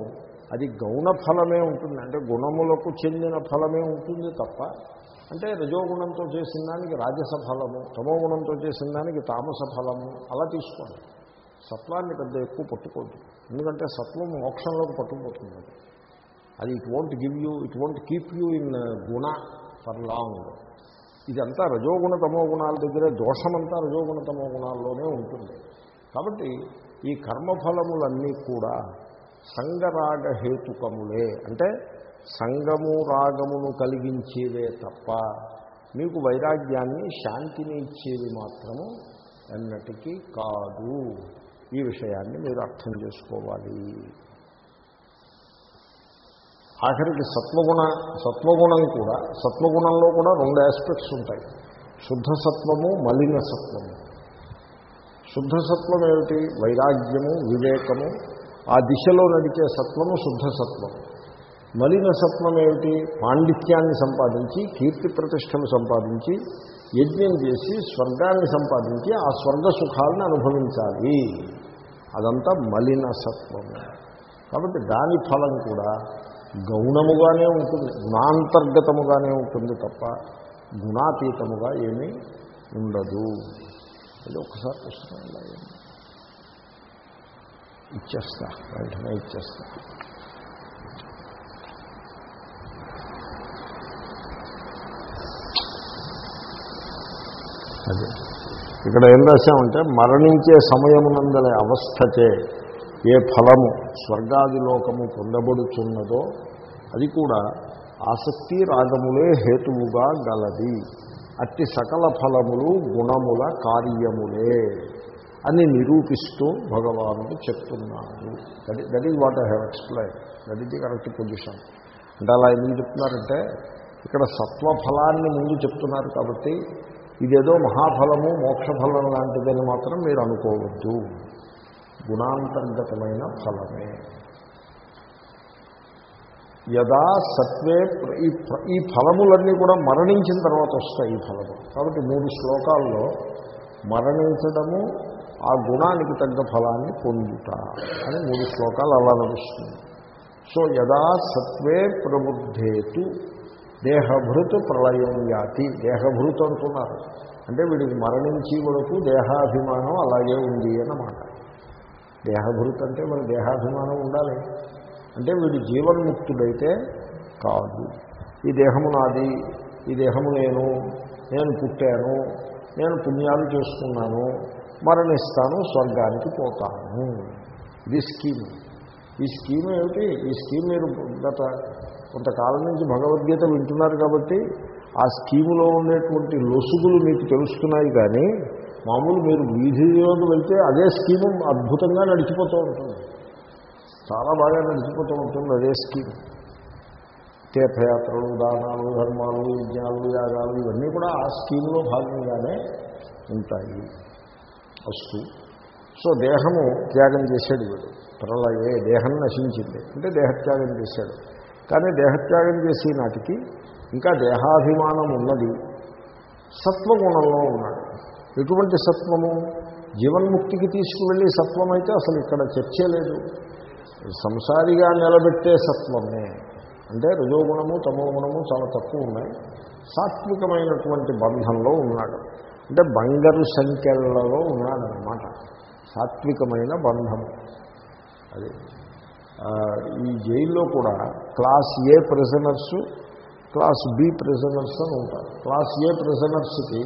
అది గౌణ ఫలమే ఉంటుంది. అంటే గుణములకు చెందిన ఫలమే ఉంటుంది తప్ప అంటే రజోగుణంతో చేసిన దానికి రాజస ఫలము తమోగుణంతో చేసిన దానికి తామస ఫలము అలా తీసుకోండి. సత్వాన్ని పెద్ద ఎక్కువ పట్టుకోండి ఎందుకంటే సత్వం మోక్షంలోకి పట్టుకుపోతుంది. అది. అది it won't give you it won't keep you in Guna for long ఇదంతా రజోగుణ తమో గుణాల దగ్గరే దోషమంతా రజోగుణ తమో గుణాల్లోనే ఉంటుంది. కాబట్టి ఈ కర్మఫలములన్నీ కూడా సంగరాగ హేతుకములే. అంటే సంగము రాగమును కలిగించేవే తప్ప మీకు వైరాగ్యాన్ని శాంతిని ఇచ్చేవి మాత్రము ఎన్నటికీ కాదు. ఈ విషయాన్ని మీరు అర్థం చేసుకోవాలి. ఆఖరికి సత్వగుణ సత్వగుణం కూడా సత్వగుణంలో కూడా రెండు ఆస్పెక్ట్స్ ఉంటాయి. శుద్ధ సత్వము మలిన సత్వము. శుద్ధ సత్వం ఏమిటి? వైరాగ్యము వివేకము. ఆ దిశలో నడిచే సత్వము శుద్ధ సత్వం. మలిన సత్వం ఏమిటి? పాండిత్యాన్ని సంపాదించి కీర్తి ప్రతిష్టను సంపాదించి యజ్ఞం చేసి స్వర్గాన్ని సంపాదించి ఆ స్వర్గ సుఖాలను అనుభవించాలి. అదంతా మలిన సత్వము కాబట్టి దాని ఫలం కూడా గౌణముగానే ఉంటుంది గుణాంతర్గతముగానే ఉంటుంది తప్ప గుణాతీతముగా ఏమీ ఉండదు. అది ఒకసారి పుస్తకం ఇచ్చేస్తా వెంటనే ఇచ్చేస్తా. అదే. ఇక్కడ ఏం రాశామంటే మరణించే సమయమునందలే అవస్థచే ఏ ఫలము స్వర్గాదిలోకము పొందబడుచున్నదో అది కూడా ఆసక్తి రాగములే హేతువుగా గలది. అట్టి సకల ఫలములు గుణముల కార్యములే అని నిరూపిస్తూ భగవానుడు చెప్తున్నాడు. That that is what I have explain that is the correct position అంటే అలా ఎందుకు చెప్తున్నారంటే ఇక్కడ సత్వఫలాన్ని ముందు చెప్తున్నారు కాబట్టి ఇదేదో మహాఫలము మోక్షఫలం లాంటిదని మాత్రం మీరు అనుకోవద్దు. గుణాంతర్గతమైన ఫలమే. యదా సత్వే ప్ర- ఈ ఈ ఫలములన్నీ కూడా మరణించిన తర్వాత వస్తాయి ఈ ఫలము. కాబట్టి మూడు శ్లోకాల్లో మరణించడము ఆ గుణానికి తగ్గ ఫలాన్ని పొందుట అని మూడు శ్లోకాలు అలా నడుస్తుంది సో యదా సత్వే ప్రబుద్ధేతు దేహభృతు ప్రళయం యాతి. దేహభృతు అంటున్నారు. అంటే వీడికి మరణించి వరకు దేహాభిమానం అలాగే ఉంది అన్నమాట. దేహభృత్ అంటే మరి దేహాభిమానం ఉండాలి. అంటే వీడు జీవన్ముక్తుడైతే కాదు. ఈ దేహము నాది ఈ దేహము నేను నేను పుట్టాను నేను పుణ్యాలు చేసుకున్నాను మరణిస్తాను స్వర్గానికి పోతాను. ఇది స్కీమ్. ఈ స్కీమ్ ఏమిటి? ఈ స్కీమ్ మీరు గత కొంతకాలం నుంచి భగవద్గీత వింటున్నారు కాబట్టి ఆ స్కీములో ఉండేటువంటి లొసుగులు మీకు తెలుస్తున్నాయి కానీ మామూలు మీరు వీధిలోకి వెళ్తే అదే స్కీము అద్భుతంగా నడిచిపోతూ ఉంటుంది. చాలా బాగా నడిచిపోతూ ఉంటుంది అదే స్కీమ్. తీర్థయాత్రలు దానాలు ధర్మాలు యజ్ఞాలు యాగాలు ఇవన్నీ కూడా ఆ స్కీమ్లో భాగంగానే ఉంటాయి. వస్తు సో దేహము త్యాగం చేశాడు వీడు. ప్రళయే దేహం నశించింది. అంటే దేహత్యాగం చేశాడు. కానీ దేహత్యాగం చేసే నాటికి ఇంకా దేహాభిమానం ఉన్నది. సత్వగుణంలో ఉన్నాడు. ఎటువంటి సత్వము? జీవన్ముక్తికి తీసుకువెళ్ళి సత్వం అయితే అసలు ఇక్కడ చర్చే లేదు. సంసారిగా నిలబెట్టే సత్వమే. అంటే రజోగుణము తమో గుణము చాలా తక్కువ ఉన్నాయి. సాత్వికమైనటువంటి బంధంలో ఉన్నాడు. అంటే బంగారు సంఖ్యలలో ఉన్నాడనమాట సాత్వికమైన బంధము. అది ఈ జైల్లో కూడా class A prisoners class B prisoners అని ఉంటారు. క్లాస్ ఏ ప్రిజనర్స్కి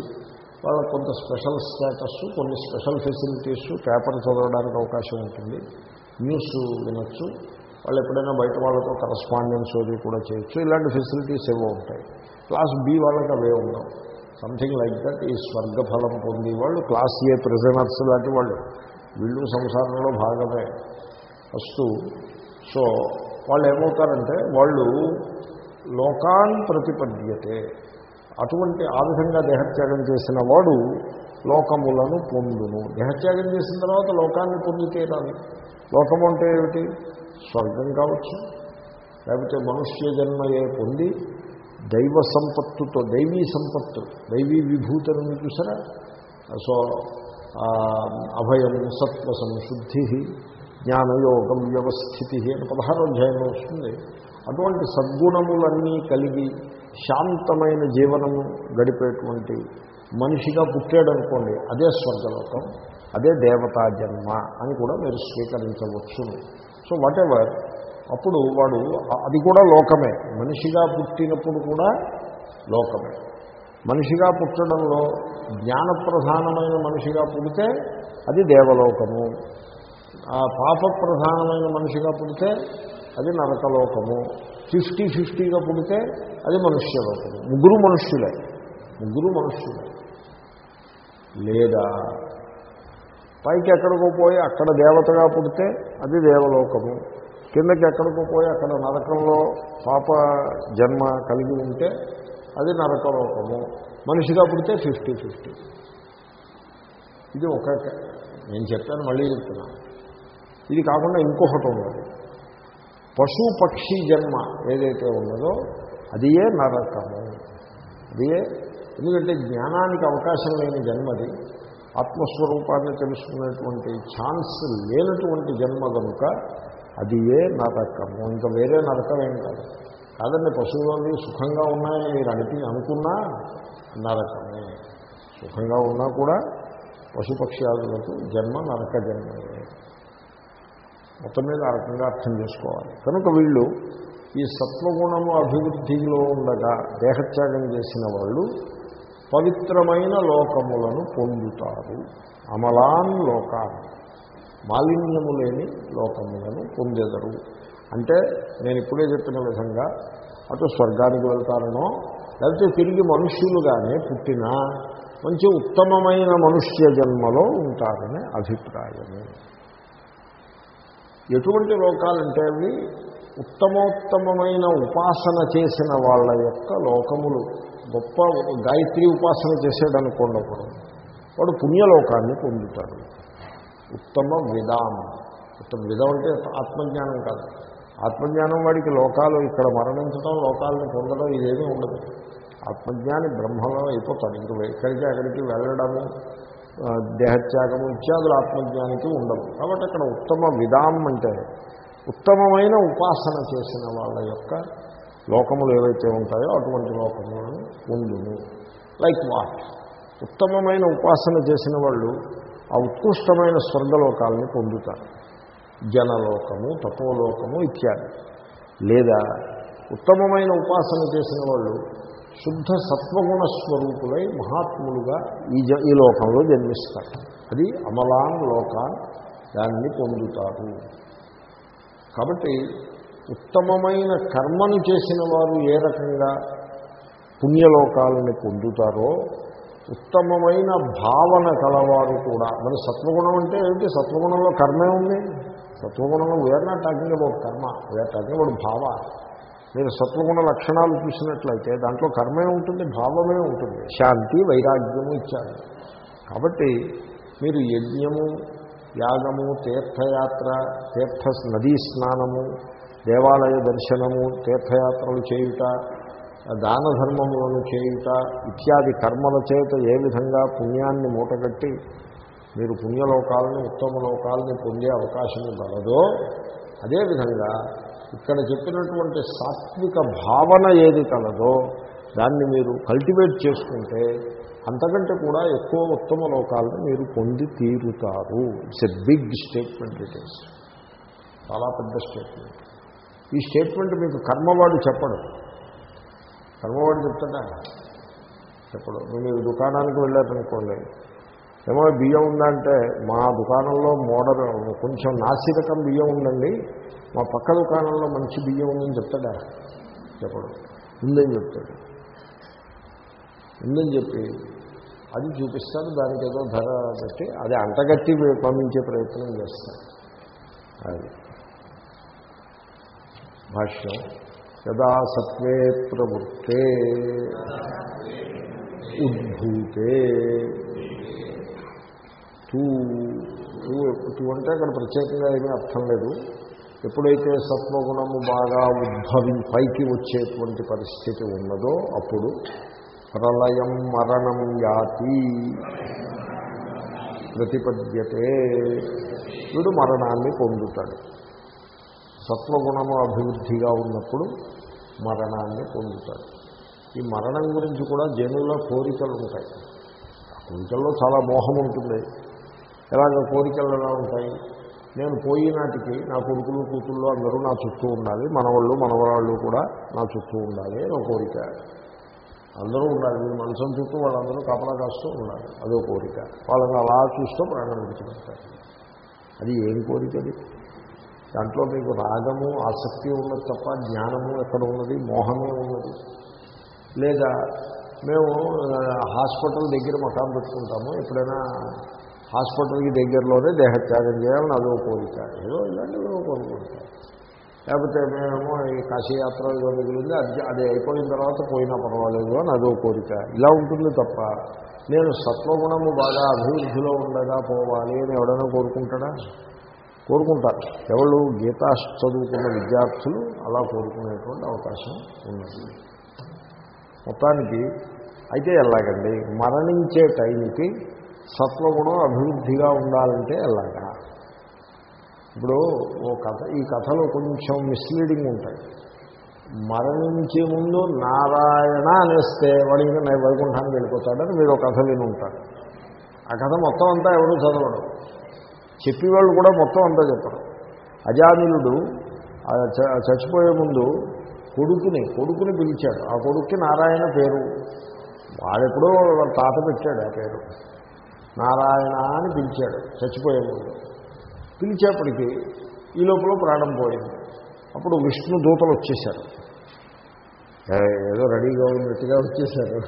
వాళ్ళ కొంత స్పెషల్ స్టేటస్ కొన్ని స్పెషల్ ఫెసిలిటీస్ పేపర్ చదవడానికి అవకాశం ఉంటుంది. న్యూస్ వినొచ్చు. వాళ్ళు ఎప్పుడైనా బయట వాళ్ళతో కరస్పాండెన్స్ అది కూడా చేయొచ్చు. ఇలాంటి ఫెసిలిటీస్ ఏవో ఉంటాయి. క్లాస్ బి వాళ్ళకి అవే ఉండవు. సంథింగ్ లైక్ దట్ ఈ స్వర్గఫలం పొంది వాళ్ళు క్లాస్ ఏ ప్రిజనర్స్ లాంటి వాళ్ళు. వీళ్ళు సంసారంలో భాగమే. ఫస్ట్ సో వాళ్ళు ఏమవుతారంటే వాళ్ళు లోకాన్ ప్రతిపద్యతే. అటువంటి ఆ విధంగా దేహత్యాగం చేసిన వాడు లోకములను పొందును. దేహత్యాగం చేసిన తర్వాత లోకాన్ని పొంది తీరాలి లోకము అంటే ఏమిటి? స్వర్గం కావచ్చు. లేకపోతే మనుష్య జన్మయే పొంది దైవ సంపత్తుతో దైవీ సంపత్తు దైవీ విభూతులను చూసారా? సో అభయం సత్వ సంశుద్ధి జ్ఞానయోగం వ్యవస్థితి అని పదహారో అధ్యాయంలో వస్తుంది. అటువంటి సద్గుణములన్నీ కలిగి శాంతమైన జీవనము గడిపేటువంటి మనిషిగా పుట్టాడనుకోండి అదే స్వర్గలోకం అదే దేవతా జన్మ అని కూడా మీరు స్వీకరించవచ్చు. సో వాట్ ఎవర్ అప్పుడు వాడు అది కూడా లోకమే. మనిషిగా పుట్టినప్పుడు కూడా లోకమే. మనిషిగా పుట్టడంలో జ్ఞానప్రధానమైన మనిషిగా పుడితే అది దేవలోకము. ఆ పాప ప్రధానమైన మనిషిగా పుడితే అది నరకలోకము. ఫిఫ్టీ ఫిఫ్టీగా పుడితే అది మనుష్యలోకము. ముగ్గురు మనుష్యులే. ముగ్గురు మనుష్యులే. లేదా పైకి ఎక్కడికో పోయి అక్కడ దేవతగా పుడితే అది దేవలోకము. కిందకి ఎక్కడికో పోయి అక్కడ నరకంలో పాప జన్మ కలిగి ఉంటే అది నరకలోకము. మనిషిగా పుడితే ఫిఫ్టీ ఫిఫ్టీ. ఇది ఒక నేను చెప్పాను మళ్ళీ చెప్తున్నాను. ఇది కాకుండా ఇంకొకటి ఉన్నది పశు పక్షి జన్మ ఏదైతే ఉన్నదో అది ఏ నరకము. అదియే ఎందుకంటే జ్ఞానానికి అవకాశం లేని జన్మది. ఆత్మస్వరూపాన్ని తెలుసుకునేటువంటి ఛాన్స్ లేనటువంటి జన్మ కనుక అది ఏ నరకము. ఇంకా వేరే నరకం ఏం కాదు. కాదండి పశువులన్నీ సుఖంగా ఉన్నాయని మీరు అడిగి అనుకున్నా నరకమే. సుఖంగా ఉన్నా కూడా పశుపక్షి ఆదులకు జన్మ నరక జన్మయే. మొత్తం మీద ఆ రకంగా అర్థం చేసుకోవాలి. కనుక వీళ్ళు ఈ సత్వగుణము అభివృద్ధిలో ఉండగా దేహత్యాగం చేసిన వాళ్ళు పవిత్రమైన లోకములను పొందుతారు. అమలాన్ లోకాన్ మాలిన్యము లేని లోకములను పొందెదరు. అంటే నేను ఇప్పుడే చెప్పిన విధంగా అటు స్వర్గానికి వెళ్తారనో లేకపోతే తిరిగి మనుష్యులుగానే పుట్టిన మంచి ఉత్తమమైన మనుష్య జన్మలో ఉంటారనే అభిప్రాయము. ఎటువంటి లోకాలంటే అవి ఉత్తమోత్తమైన ఉపాసన చేసిన వాళ్ళ యొక్క లోకములు. గొప్ప గాయత్రి ఉపాసన చేసాడు అనుకోండి ఒకడు వాడు పుణ్యలోకాన్ని పొందుతాడు. ఉత్తమ విధాం ఉత్తమ విధం అంటే ఆత్మజ్ఞానం కాదు. ఆత్మజ్ఞానం వాడికి లోకాలు ఇక్కడ మరణించడం లోకాలను పొందడం ఇదేమీ ఉండదు. ఆత్మజ్ఞాని బ్రహ్మలో అయిపోతాడు. ఇంక ఎక్కడికి అక్కడికి వెళ్ళడము దేహత్యాగము ఇత్యాదులు ఆత్మజ్ఞానికి ఉండవు. కాబట్టి అక్కడ ఉత్తమ విధానం అంటే ఉత్తమమైన ఉపాసన చేసిన వాళ్ళ యొక్క లోకములు ఏవైతే ఉంటాయో అటువంటి లోకములను ఉండును. లైక్ వాట్ ఉత్తమమైన ఉపాసన చేసిన వాళ్ళు ఆ ఉత్కృష్టమైన స్వర్గలోకాలని పొందుతారు. జనలోకము తపోలోకము ఇత్యాది. లేదా ఉత్తమమైన ఉపాసన చేసిన వాళ్ళు శుద్ధ సత్వగుణ స్వరూపులై మహాత్ములుగా ఈ జ ఈ లోకంలో జన్మిస్తారు. అది అమలాన్ లోకాన్ దాన్ని పొందుతారు. కాబట్టి ఉత్తమమైన కర్మను చేసిన వారు ఏ రకంగా పుణ్యలోకాలని పొందుతారో ఉత్తమమైన భావన కలవారు కూడా మరి సత్వగుణం అంటే ఏంటి సత్వగుణంలో కర్మే ఉంది. సత్వగుణంలో we are not talking about karma we are talking about bhava మీరు సత్వగుణ లక్షణాలు చూసినట్లయితే దాంట్లో కర్మే ఉంటుంది భావమే ఉంటుంది. శాంతి వైరాగ్యము ఇచ్చారు. కాబట్టి మీరు యజ్ఞము యాగము తీర్థయాత్ర తీర్థ నదీ స్నానము దేవాలయ దర్శనము తీర్థయాత్రలు చేయుట దాన ధర్మములను చేయుట ఇత్యాది కర్మల చేత ఏ విధంగా పుణ్యాన్ని మూటగట్టి మీరు పుణ్యలోకాలని ఉత్తమ లోకాలని పొందే అవకాశం కలదో అదేవిధంగా ఇక్కడ చెప్పినటువంటి సాత్విక భావన ఏది కలదో దాన్ని మీరు కల్టివేట్ చేసుకుంటే అంతకంటే కూడా ఎక్కువ ఉత్తమ లోకాలను మీరు పొంది తీరుతారు. It's a big statement it is చాలా పెద్ద స్టేట్మెంట్ ఈ స్టేట్మెంట్ మీకు కర్మవాడు చెప్పడు. కర్మవాడు చెప్తాడా? చెప్పడు. మీరు దుకాణానికి వెళ్ళారనుకోండి. ఏమో బియ్యం ఉందంటే మా దుకాణంలో మోడల్ కొంచెం నాసిరకం బియ్యం ఉందండి. మా పక్క దుకాణంలో మంచి బియ్యం ఉందని చెప్తాడా? చెప్పడు. ఉందని చెప్తాడు. ఉందని చెప్పి అది చూపిస్తాను దానికి ఏదో ధర పెట్టి అది అంటగట్టి పంపించే ప్రయత్నం చేస్తాను అది. భాష్యం. యదా సత్వే ప్రవృత్తే ఉద్భూతే. తూ తూ అంటే అక్కడ ప్రత్యేకంగా ఏమీ అర్థం లేదు. ఎప్పుడైతే సత్వగుణము బాగా ఉద్భవి పైకి వచ్చేటువంటి పరిస్థితి ఉన్నదో అప్పుడు ప్రళయం మరణం యాతి. ప్రతిపద్యతే. వీడు మరణాన్ని పొందుతాడు. సత్వగుణము అభివృద్ధిగా ఉన్నప్పుడు మరణాన్ని పొందుతాడు. ఈ మరణం గురించి కూడా జనుల కోరికలు ఉంటాయి. ఆ కోరికల్లో చాలా మోహం ఉంటుంది. ఎలాగ కోరికలు ఎలా ఉంటాయి? నేను పోయినాటికి నా కొడుకులు కూతుళ్ళు అందరూ నా చుట్టూ ఉండాలి. మనవాళ్ళు మనవరాళ్ళు కూడా నా చుట్టూ ఉండాలి అని కోరిక. అందరూ ఉండాలి. మీ మనసం చుట్టూ వాళ్ళందరూ కపలా కాస్తూ ఉండాలి. అదో కోరిక. వాళ్ళని అలా చూస్తూ ప్రాణం విడిచిపెడతారు. అది ఏం కోరికది దాంట్లో మీకు రాగము ఆసక్తి ఉన్నది తప్ప జ్ఞానము ఎక్కడ ఉన్నది? మోహమే ఉన్నది? లేదా మేము హాస్పిటల్ దగ్గర మకాం పెట్టుకుంటాము. ఎప్పుడైనా హాస్పిటల్కి దగ్గరలోనే దేహత్యాగం చేయాలని అదో కోరిక. ఏదో ఇలాంటివి కోరుకుంటాం లేకపోతే మేమేమో ఈ కాశీయాత్ర ఏదో మిగిలింది అది అది అయిపోయిన తర్వాత పోయినా పర్వాలేదు అని అదో కోరిక. ఇలా ఉంటుంది తప్ప నేను సత్వగుణము బాగా అభివృద్ధిలో ఉండగా పోవాలి అని ఎవడైనా కోరుకుంటాడా? కోరుకుంటారు. ఎవరు గీతా చదువుకున్న విద్యార్థులు అలా కోరుకునేటువంటి అవకాశం ఉన్నది. మొత్తానికి అయితే ఎలాగండి? మరణించే టైంకి సత్వగుణం అభివృద్ధిగా ఉండాలంటే ఎలాగా? ఇప్పుడు ఓ కథ ఈ కథలో కొంచెం మిస్లీడింగ్ ఉంటాయి. మరణించే ముందు నారాయణ అనేస్తే వాడికి నేను వైకుంఠానికి వెళ్ళిపోతాడని మీరు ఒక కథ విని ఉంటారు ఆ కథ మొత్తం అంతా ఎవరు చదవడం చెప్పేవాళ్ళు కూడా మొత్తం అంతా చెప్పరు. అజామిలుడు చ- చచ్చిపోయే ముందు కొడుకుని కొడుకుని పిలిచాడు. ఆ కొడుక్కి నారాయణ పేరు. వాడెప్పుడో వాళ్ళ తాత పెట్టాడు ఆ పేరు. నారాయణ అని పిలిచాడు. చచ్చిపోయే ముందు పిలిచేప్పటికీ ఈ లోపల ప్రాణం పోయింది. అప్పుడు విష్ణు దూతలు వచ్చేశారు. ఏదో రెడీగా ఉన్నట్టుగా వచ్చేశారు.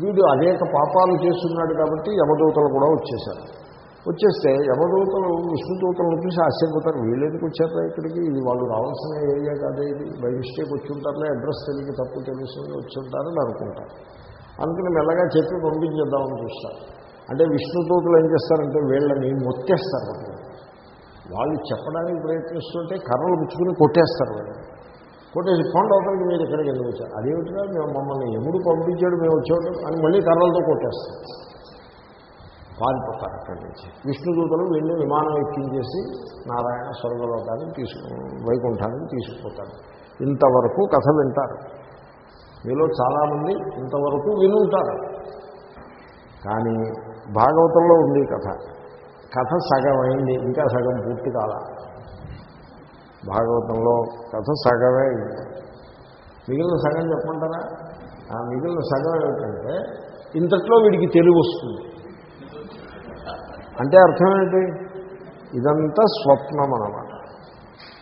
వీడు అనేక పాపాలు చేస్తున్నాడు కాబట్టి యమదూతలు కూడా వచ్చేశారు. వచ్చేస్తే యమదూతలు విష్ణుదూతలను చూసి ఆశ్చర్యపోతారు. వీళ్ళెందుకు వచ్చారా ఇక్కడికి? ఇది వాళ్ళు రావాల్సిన ఏరియా కాదే ఇది. బై మిస్టేక్ వచ్చి ఉంటారులే అడ్రస్ తెలియక తప్పు తెలుసుకుని వచ్చి ఉంటారని అనుకుంటారు. అందుకని మెల్లగా చెప్పి పంపించేద్దామని చూస్తారు. అంటే విష్ణుదూతలు ఏం చేస్తారంటే వీళ్ళని మొత్తేస్తారు వాళ్ళు. వాళ్ళు చెప్పడానికి ప్రయత్నిస్తుంటే కర్రలు పుచ్చుకుని కొట్టేస్తారు వాళ్ళు కొట్టేసి కొండ అవతలకి మీరు ఎక్కడికి ఎందుకు వచ్చారు? అదేమిటిగా మేము మమ్మల్ని ఎముడు పంపించాడు మేము వచ్చేవాడు అని మళ్ళీ కర్రలతో కొట్టేస్తాం పారిపోతారు అక్కడి నుంచి. విష్ణుదూతలు వీళ్ళు విమానం ఎక్కించేసి నారాయణ స్వర్గలోకానికి తీసుకు వైకుంఠానికి తీసుకుపోతారు. ఇంతవరకు కథ వింటారు. మీలో చాలామంది ఇంతవరకు వినుంటారు. కానీ భాగవతంలో ఉంది కథ. కథ సగం అయింది ఇంకా సగం పూర్తి కాల. భాగవతంలో కథ సగమే అయింది. మిగిలిన సగం చెప్పమంటారా? ఆ మిగిలిన సగం ఏమిటంటే ఇంతట్లో వీడికి తెలివి వస్తుంది. అంటే అర్థం ఏంటి? ఇదంతా స్వప్నం అన్నమాట.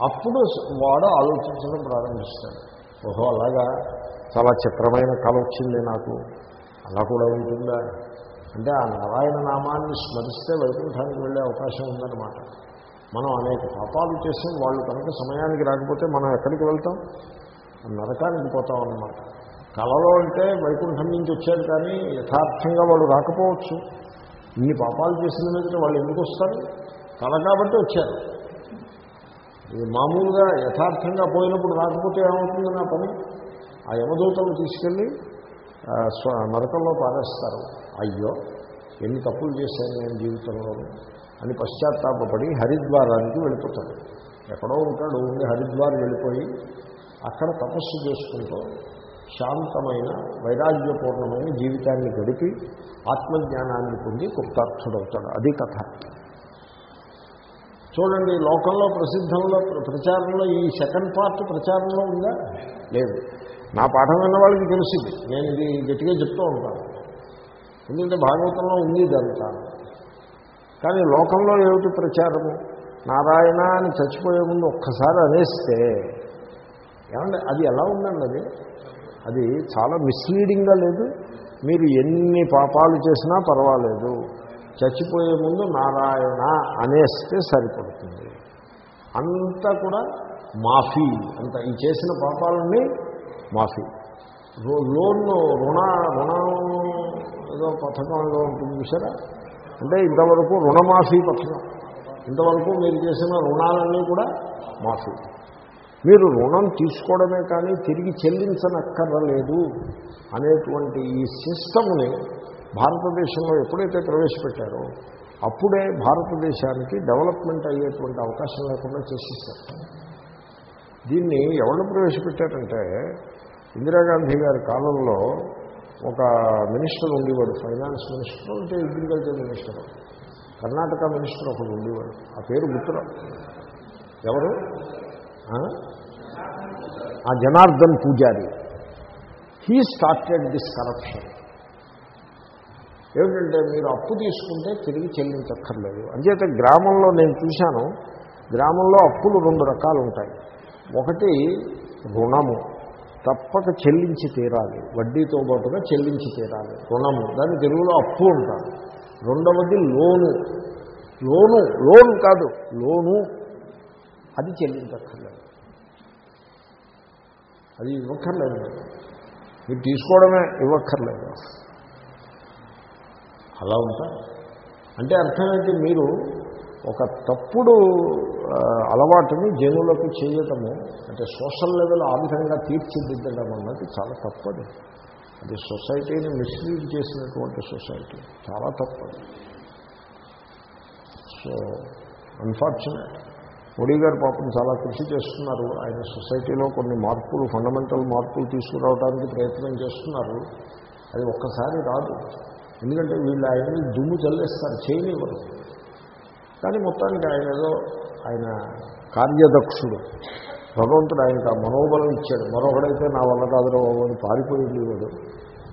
అప్పుడు వాడు ఆలోచించడం ప్రారంభిస్తాడు. ఓహో అలాగా? చాలా చిత్రమైన కళ వచ్చింది నాకు. అలా కూడా ఉంటుందా? అంటే ఆ నారాయణ నామాన్ని స్మరిస్తే వైకుంఠానికి వెళ్ళే అవకాశం ఉందన్నమాట. మనం అనేక పాపాలు చేసి వాళ్ళు కనుక సమయానికి రాకపోతే మనం ఎక్కడికి వెళ్తాం? నరకానికి పోతాం అన్నమాట. కళలో అంటే వైకుంఠం నుంచి వచ్చారు కానీ యథార్థంగా వాళ్ళు రాకపోవచ్చు. ఇన్ని పాపాలు చేసిన మీద వాళ్ళు ఎందుకు వస్తారు? కళ కాబట్టి వచ్చారు. ఇది మామూలుగా యథార్థంగా పోయినప్పుడు రాకపోతే ఏమవుతుంది నా పని? ఆ యమదూతలు తీసుకెళ్ళి నరకంలో పారేస్తారు. అయ్యో ఎన్ని తప్పులు చేశాను నేను జీవితంలో అని పశ్చాత్తాపడి హరిద్వారానికి వెళ్ళిపోతాడు. ఎక్కడో ఉంటాడు ఉండి హరిద్వార్ వెళ్ళిపోయి అక్కడ తపస్సు చేసుకుంటూ శాంతమైన వైరాగ్యపూర్ణమైన జీవితాన్ని గడిపి ఆత్మజ్ఞానాన్ని పొంది కృతార్థుడవుతాడు అది కథ. చూడండి లోకంలో ప్రసిద్ధంలో ప్రచారంలో ఈ సెకండ్ పార్ట్ ప్రచారంలో ఉందా? లేదు. నా పాఠం విన్న వాళ్ళకి తెలిసింది. నేను ఇది గట్టిగా చెప్తూ ఉంటాను. ఎందుకంటే భాగవతంలో ఉంది ఇదంతా కానీ లోకంలో ఏమిటి ప్రచారము? నారాయణ అని చచ్చిపోయే ముందు ఒక్కసారి అనేస్తే ఏమంటే అది ఎలా ఉందండి అది? అది చాలా మిస్లీడింగ్గా లేదు? మీరు ఎన్ని పాపాలు చేసినా పర్వాలేదు. చచ్చిపోయే ముందు నారాయణ అనేస్తే సరిపడుతుంది. అంతా కూడా మాఫీ. అంత ఈ చేసిన పాపాలన్నీ మాఫీ. లోన్ రుణ రుణం ఏదో పథకం ఏదో ఉంటుంది చూసారా అంటే ఇంతవరకు రుణమాఫీ పథకం. ఇంతవరకు మీరు చేసిన రుణాలన్నీ కూడా మాఫీ. మీరు రుణం తీసుకోవడమే కానీ తిరిగి చెల్లించనక్కర్లేదు అనేటువంటి ఈ సిస్టమ్ని భారతదేశంలో ఎప్పుడైతే ప్రవేశపెట్టారో అప్పుడే భారతదేశానికి డెవలప్మెంట్ అయ్యేటువంటి అవకాశం లేకుండా చేసేసారు దీన్ని ఎవరు ప్రవేశపెట్టారంటే ఇందిరాగాంధీ గారి కాలంలో ఒక మినిస్టర్ ఉండేవాడు ఫైనాన్స్ మినిస్టర్ అంటే అగ్రికల్చర్ మినిస్టర్. కర్ణాటక మినిస్టర్ ఒకడు ఉండేవాడు. ఆ పేరు గుర్తురా ఎవరు? ఆ? జనార్దన్ పూజారి. హీ స్టార్టెడ్ దిస్ కరప్షన్ ఏమిటంటే మీరు అప్పు తీసుకుంటే తిరిగి చెల్లించక్కర్లేదు. అంచేత గ్రామంలో నేను చూశాను గ్రామంలో అప్పులు రెండు రకాలు ఉంటాయి ఒకటి రుణము. తప్పక చెల్లించి తీరాలి. వడ్డీతో పాటుగా చెల్లించి తీరాలి. రుణము. దాన్ని తెలుగులో అప్పు అంటారు. రెండవది లోను. లోను లోన్ కాదు లోను. అది చెల్లించక్కర్లేదు. అది ఇవ్వక్కర్లేదు. మీరు. తీసుకోవడమే ఇవ్వక్కర్లేదు. అలా ఉంటారు. అంటే అర్థమైతే మీరు ఒక తప్పుడు అలవాటుని జనులకు చేయటము అంటే సోషల్ లెవెల్ ఆ విధంగా తీర్చిదిద్దడం అన్నది చాలా తప్పది. అది సొసైటీని మిస్లీడ్ చేసినటువంటి సొసైటీ. చాలా తప్పది. సో అన్ఫార్చునేట్ మోడీ గారు పాపం చాలా కృషి చేస్తున్నారు. ఆయన సొసైటీలో కొన్ని మార్పులు ఫండమెంటల్ మార్పులు తీసుకురావడానికి ప్రయత్నం చేస్తున్నారు. అది ఒక్కసారి రాదు. ఎందుకంటే వీళ్ళు ఆయన్ని దుమ్ము చల్లేస్తారు చేయనివ్వరు. కానీ మొత్తానికి ఆయన ఏదో ఆయన కార్యదక్షుడు. భగవంతుడు ఆయనకు ఆ మనోబలం ఇచ్చాడు. మరొకడైతే నా వల్ల కాదురో అని పారిపోయింది వాడు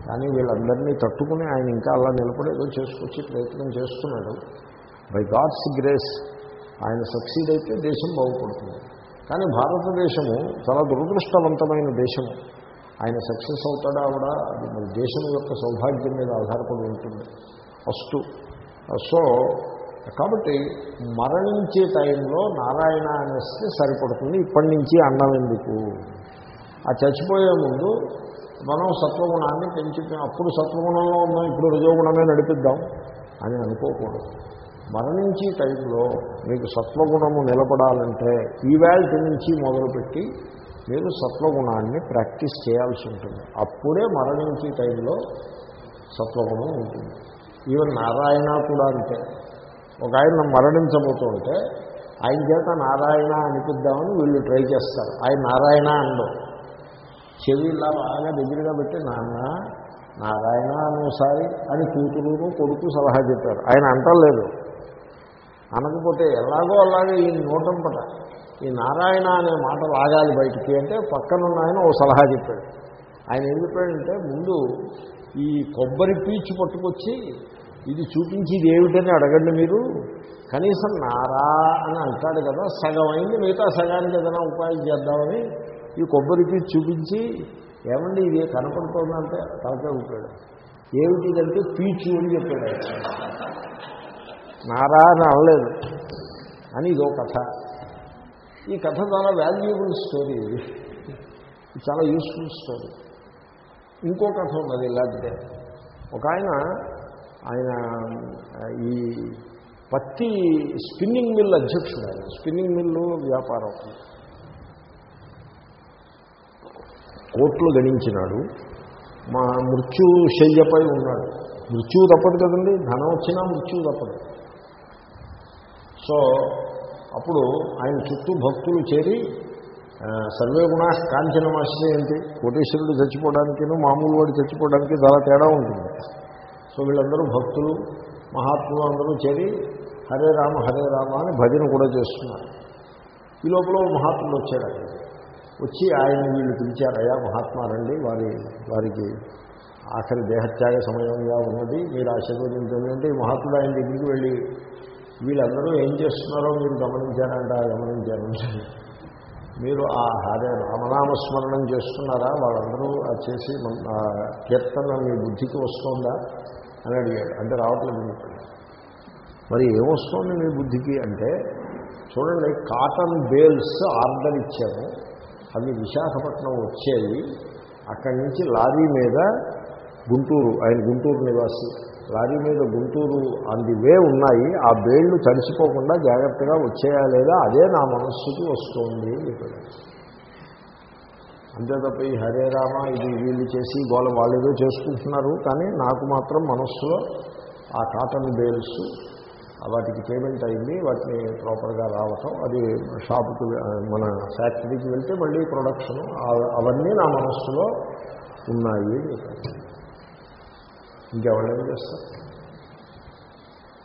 కానీ వీళ్ళందరినీ తట్టుకుని ఆయన ఇంకా అలా నిలబడి ఏదో చేసుకొచ్చి ప్రయత్నం చేస్తున్నాడు. బై గాడ్స్ గ్రేస్ ఆయన సక్సీడ్ అయితే దేశం బాగుపడుతుంది. కానీ భారతదేశము చాలా దురదృష్టవంతమైన దేశము. ఆయన సక్సెస్ అవుతాడా కూడా అది మన దేశం యొక్క సౌభాగ్యం మీద ఆధారపడి ఉంటుంది. ఫస్ట్ సో కాబట్టి మరణించే టైంలో నారాయణ అనేస్తే సరిపడుతుంది. ఇప్పటి నుంచి అన్నం ఎందుకు? ఆ చచ్చిపోయే ముందు మనం సత్వగుణాన్ని పెంచి అప్పుడు సత్వగుణంలో ఉన్నాం ఇప్పుడు రజోగుణమే నడిపిద్దాం అని అనుకోకూడదు. మరణించే టైంలో మీకు సత్వగుణము నిలబడాలంటే ఈవేళ నుంచి మొదలుపెట్టి మీరు సత్వగుణాన్ని ప్రాక్టీస్ చేయాల్సి ఉంటుంది. అప్పుడే మరణించే టైంలో సత్వగుణం ఉంటుంది. ఈవెన్ నారాయణ కూడా అంతే. ఒక ఆయన మరణించబోతుంటే ఆయన చేత నారాయణ అనిపిద్దామని వీళ్ళు ట్రై చేస్తారు. ఆయన నారాయణ అండవు చెవి ఇలా బాగా దగ్గరగా పెట్టి నాన్న నారాయణ అనోసారి అని కూతురును కొడుకు సలహా చెప్పారు. ఆయన అంటలేదు. అనకపోతే ఎలాగో అలాగే ఈ నోటంపట ఈ నారాయణ అనే మాట లాగాలి బయటికి అంటే పక్కనున్న ఆయన ఓ సలహా చెప్పాడు. ఆయన ఏం చెప్పాడంటే ముందు ఈ కొబ్బరి పీచు పట్టుకొచ్చి ఇది చూపించి ఇది ఏమిటని అడగండి మీరు. కనీసం నారా అని అంటాడు కదా సగం అయింది మిగతా సగానికి ఏదైనా ఉపాయం చేద్దామని ఈ కొబ్బరి చూపించి ఏమండి ఇది కనపడుతుందంటే తలకే ఉంటాడు ఏమిటి ఇదంటే పీచు అని చెప్పాడు నారా అని అనలేదు. అని ఇదో కథ. ఈ కథ చాలా వాల్యుయబుల్ స్టోరీ ఇది. ఇది చాలా యూస్ఫుల్ స్టోరీ ఇంకో కథ ఉన్నది ఇలాంటిదే. ఒక ఆయన ఆయన ఈ పత్తి స్పిన్నింగ్ మిల్ అధ్యక్షుడు ఆయన. స్పిన్నింగ్ మిల్లు వ్యాపారం. కోట్లు గణించినాడు. మా మృత్యు శయ్యపై ఉన్నాడు. మృత్యువు తప్పదు కదండి. ధనం వచ్చినా మృత్యువు తప్పదు. సో అప్పుడు ఆయన చుట్టూ భక్తులు చేరి సర్వే గుణ కాంచనమాశ్రయం ఏంటి కోటేశ్వరుడు చచ్చిపోవడానికిను మామూలు వాడు చచ్చిపోవడానికి చాలా తేడా ఉంటుంది. సో వీళ్ళందరూ భక్తులు మహాత్ములు అందరూ చేరి హరే రామ హరే రామ అని భజన కూడా చేస్తున్నారు. ఈ లోపల మహాత్ములు మహాత్ముడు వచ్చాడు అక్కడికి వచ్చి ఆయన వీళ్ళు పిలిచారు అయ్యా మహాత్మా రండి వారి వారికి ఆఖరి దేహత్యాగ సమయంగా ఉన్నది మీరు ఆశీర్వదించండి. అంటే ఈ మహాత్ముడు ఆయన దగ్గరికి వెళ్ళి వీళ్ళందరూ ఏం చేస్తున్నారో మీరు గమనించారంట? గమనించారంటే మీరు ఆ హరే రామనామస్మరణం చేస్తున్నారా? వాళ్ళందరూ చేసి కీర్తన మీ బుద్ధికి వస్తుందా? అని అడిగాడు. అంటే రావట్లేదు అని చెప్పాడు. మరి ఏమొస్తుంది మీ బుద్ధికి అంటే చూడండి కాటన్ బేల్స్ ఆర్డర్ ఇచ్చాము. అవి విశాఖపట్నం వచ్చేవి అక్కడి నుంచి లారీ మీద గుంటూరు ఆయన గుంటూరు నివాసి లారీ మీద గుంటూరు ఆన్ వే ఉన్నాయి. ఆ బేళ్ళు తడిసిపోకుండా జాగ్రత్తగా వచ్చేయా లేదా? అదే నా మనస్సుకి వస్తుంది అని చెప్పాడు. అంతే తప్ప ఈ హరే రామ ఇది వీళ్ళు చేసి గోళ వాళ్ళు ఏదో చేసుకుంటున్నారు. కానీ నాకు మాత్రం మనస్సులో ఆ కాటన్ బేల్స్ వాటికి పేమెంట్ అయింది వాటిని ప్రాపర్గా రావటం అది షాపుకి మన ఫ్యాక్టరీకి వెళ్తే మళ్ళీ ప్రొడక్షన్ అవన్నీ నా మనస్సులో ఉన్నాయి ఇంకెవరేం చేస్తారు?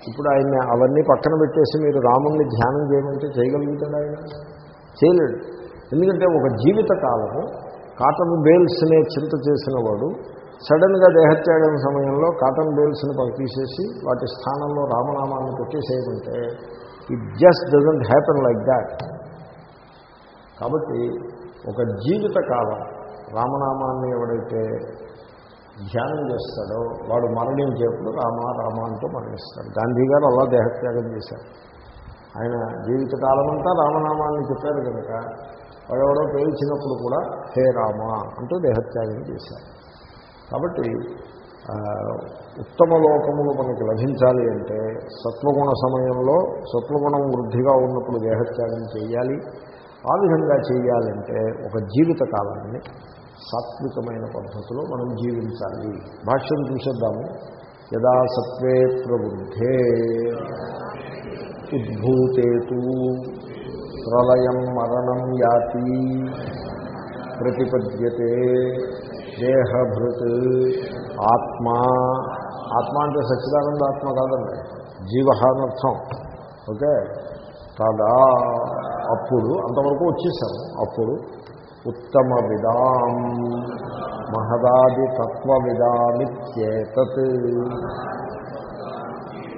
ఇప్పుడు ఆయన్ని అవన్నీ పక్కన పెట్టేసి మీరు రాముణ్ణి ధ్యానం చేయమంటే చేయగలుగుతాడు ఆయన? చేయలేడు. ఎందుకంటే ఒక జీవిత కాలము కాటన్ బేల్స్నే చింత చేసిన వాడు సడన్గా దేహత్యాగం సమయంలో కాటన్ బేల్స్ని పని తీసేసి వాటి స్థానంలో రామనామాన్ని పెట్టేసేయమంటే it just doesn't happen like that కాబట్టి ఒక జీవిత కాలం రామనామాన్ని ఎవడైతే ధ్యానం చేస్తాడో వాడు మరణించేప్పుడు రామ రామ అంటూ మరణిస్తాడు. గాంధీ గారు అలా దేహత్యాగం చేశారు. ఆయన జీవితకాలం అంతా రామనామాన్ని చెప్పారు కనుక వాడెవడో పేల్చినప్పుడు కూడా హే రామ అంటూ దేహత్యాగం చేశారు. కాబట్టి ఉత్తమ లోకములు మనకి లభించాలి అంటే సత్వగుణ సమయంలో సత్వగుణం వృద్ధిగా ఉన్నప్పుడు దేహత్యాగం చేయాలి. ఆ విధంగా చేయాలంటే ఒక జీవిత కాలాన్ని సాత్వికమైన పద్ధతిలో మనం జీవించాలి. భాష్యం చూసేద్దాము. యదా సత్వే ప్రబుద్ధే. ఉద్భూతేతు ప్రళయం మరణం యాతి. ప్రతిపద్యతే దేహభృత్ ఆత్మ. ఆత్మ అంటే సచ్చిదానంద ఆత్మ కాదండి. జీవ అనర్థం ఓకే? కాదా అప్పుడు అంతవరకు వచ్చేసాము అప్పుడు ఉత్తమ విదాం మహదాది తత్వ విధానిత్యేతత్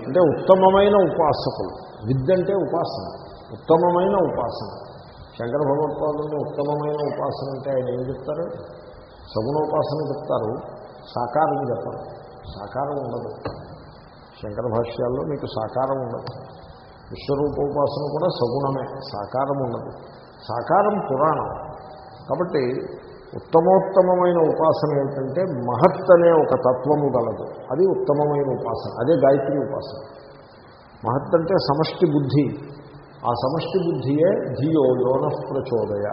అంటే ఉత్తమమైన ఉపాసకులు. విద్యంటే ఉపాసన. ఉత్తమమైన ఉపాసన. శంకర భగవత్పాదుని ఉత్తమమైన ఉపాసన అంటే ఆయన ఏం చెప్తారు? సగుణోపాసన చెప్తారు. సాకారం చెప్పరు. సాకారం ఉండదు. శంకర భాష్యాల్లో మీకు సాకారం ఉండదు. విశ్వరూపోపాసన కూడా సగుణమే. సాకారం ఉండదు. సాకారం పురాణం. కాబట్టి ఉత్తమోత్తమమైన ఉపాసన ఏంటంటే మహత్ అనే ఒక తత్వము గలదు. అది ఉత్తమమైన ఉపాసన. అదే గాయత్రి ఉపాసన. మహత్ అంటే సమష్టి బుద్ధి. ఆ సమష్టి బుద్ధియే ధియో యోన ప్రచోదయ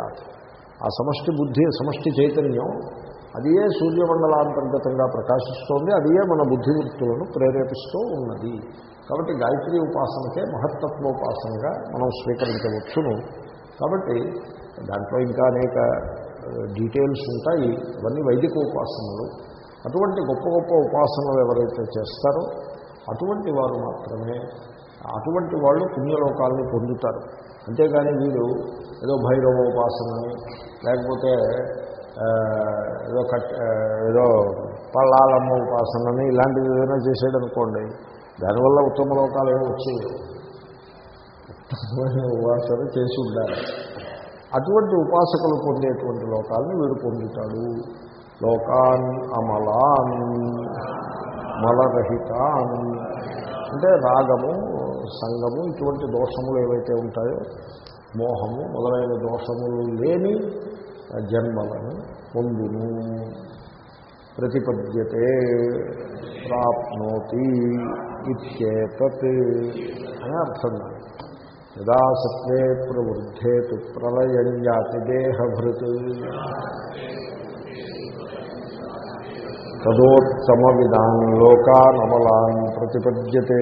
ఆ సమష్టి బుద్ధి సమష్టి చైతన్యం అదియే సూర్యమండలాంతర్గతంగా ప్రకాశిస్తోంది అదియే మన బుద్ధివృత్తులను ప్రేరేపిస్తూ ఉన్నది. కాబట్టి గాయత్రి ఉపాసనకే మహత్తత్వోపాసనగా మనం స్వీకరించవచ్చును. కాబట్టి దాంట్లో ఇంకా అనేక డీటెయిల్స్ ఉంటాయి. ఇవన్నీ వైదిక ఉపాసనలు. అటువంటి గొప్ప గొప్ప ఉపాసనలు ఎవరైతే చేస్తారో అటువంటి వారు మాత్రమే అటువంటి వాళ్ళు పుణ్యలోకాలను పొందుతారు. అంతేగాని వీరు ఏదో భైరవ ఉపాసనని లేకపోతే ఏదో కట్ ఏదో పల్లాలమ్మ ఉపాసనని ఇలాంటివి ఏదైనా చేసేదనుకోండి దానివల్ల ఉత్తమ లోకాలు ఏమి వచ్చేవి ఉత్తమమైన ఉపాసన చేసి ఉండాలి. అటువంటి ఉపాసకులు పొందేటువంటి లోకాలను వీడు పొందుతాడు. లోకాన్ అమలాన్ మలరహితాన్ అంటే రాగము సంగము ఇటువంటి దోషములు ఏవైతే ఉంటాయో మోహము మొదలైన దోషములు లేని జన్మలను పొందును. ప్రతిపద్యతే ప్రాప్నోతి ఇత్యేతత్ అని అర్థం యదా సత్వే ప్రవృద్ధేతు ప్రళయం జాతి దేహభృత్. తదోత్తమ విధాన్ లోకానమలాన్ ప్రతిపద్యతే.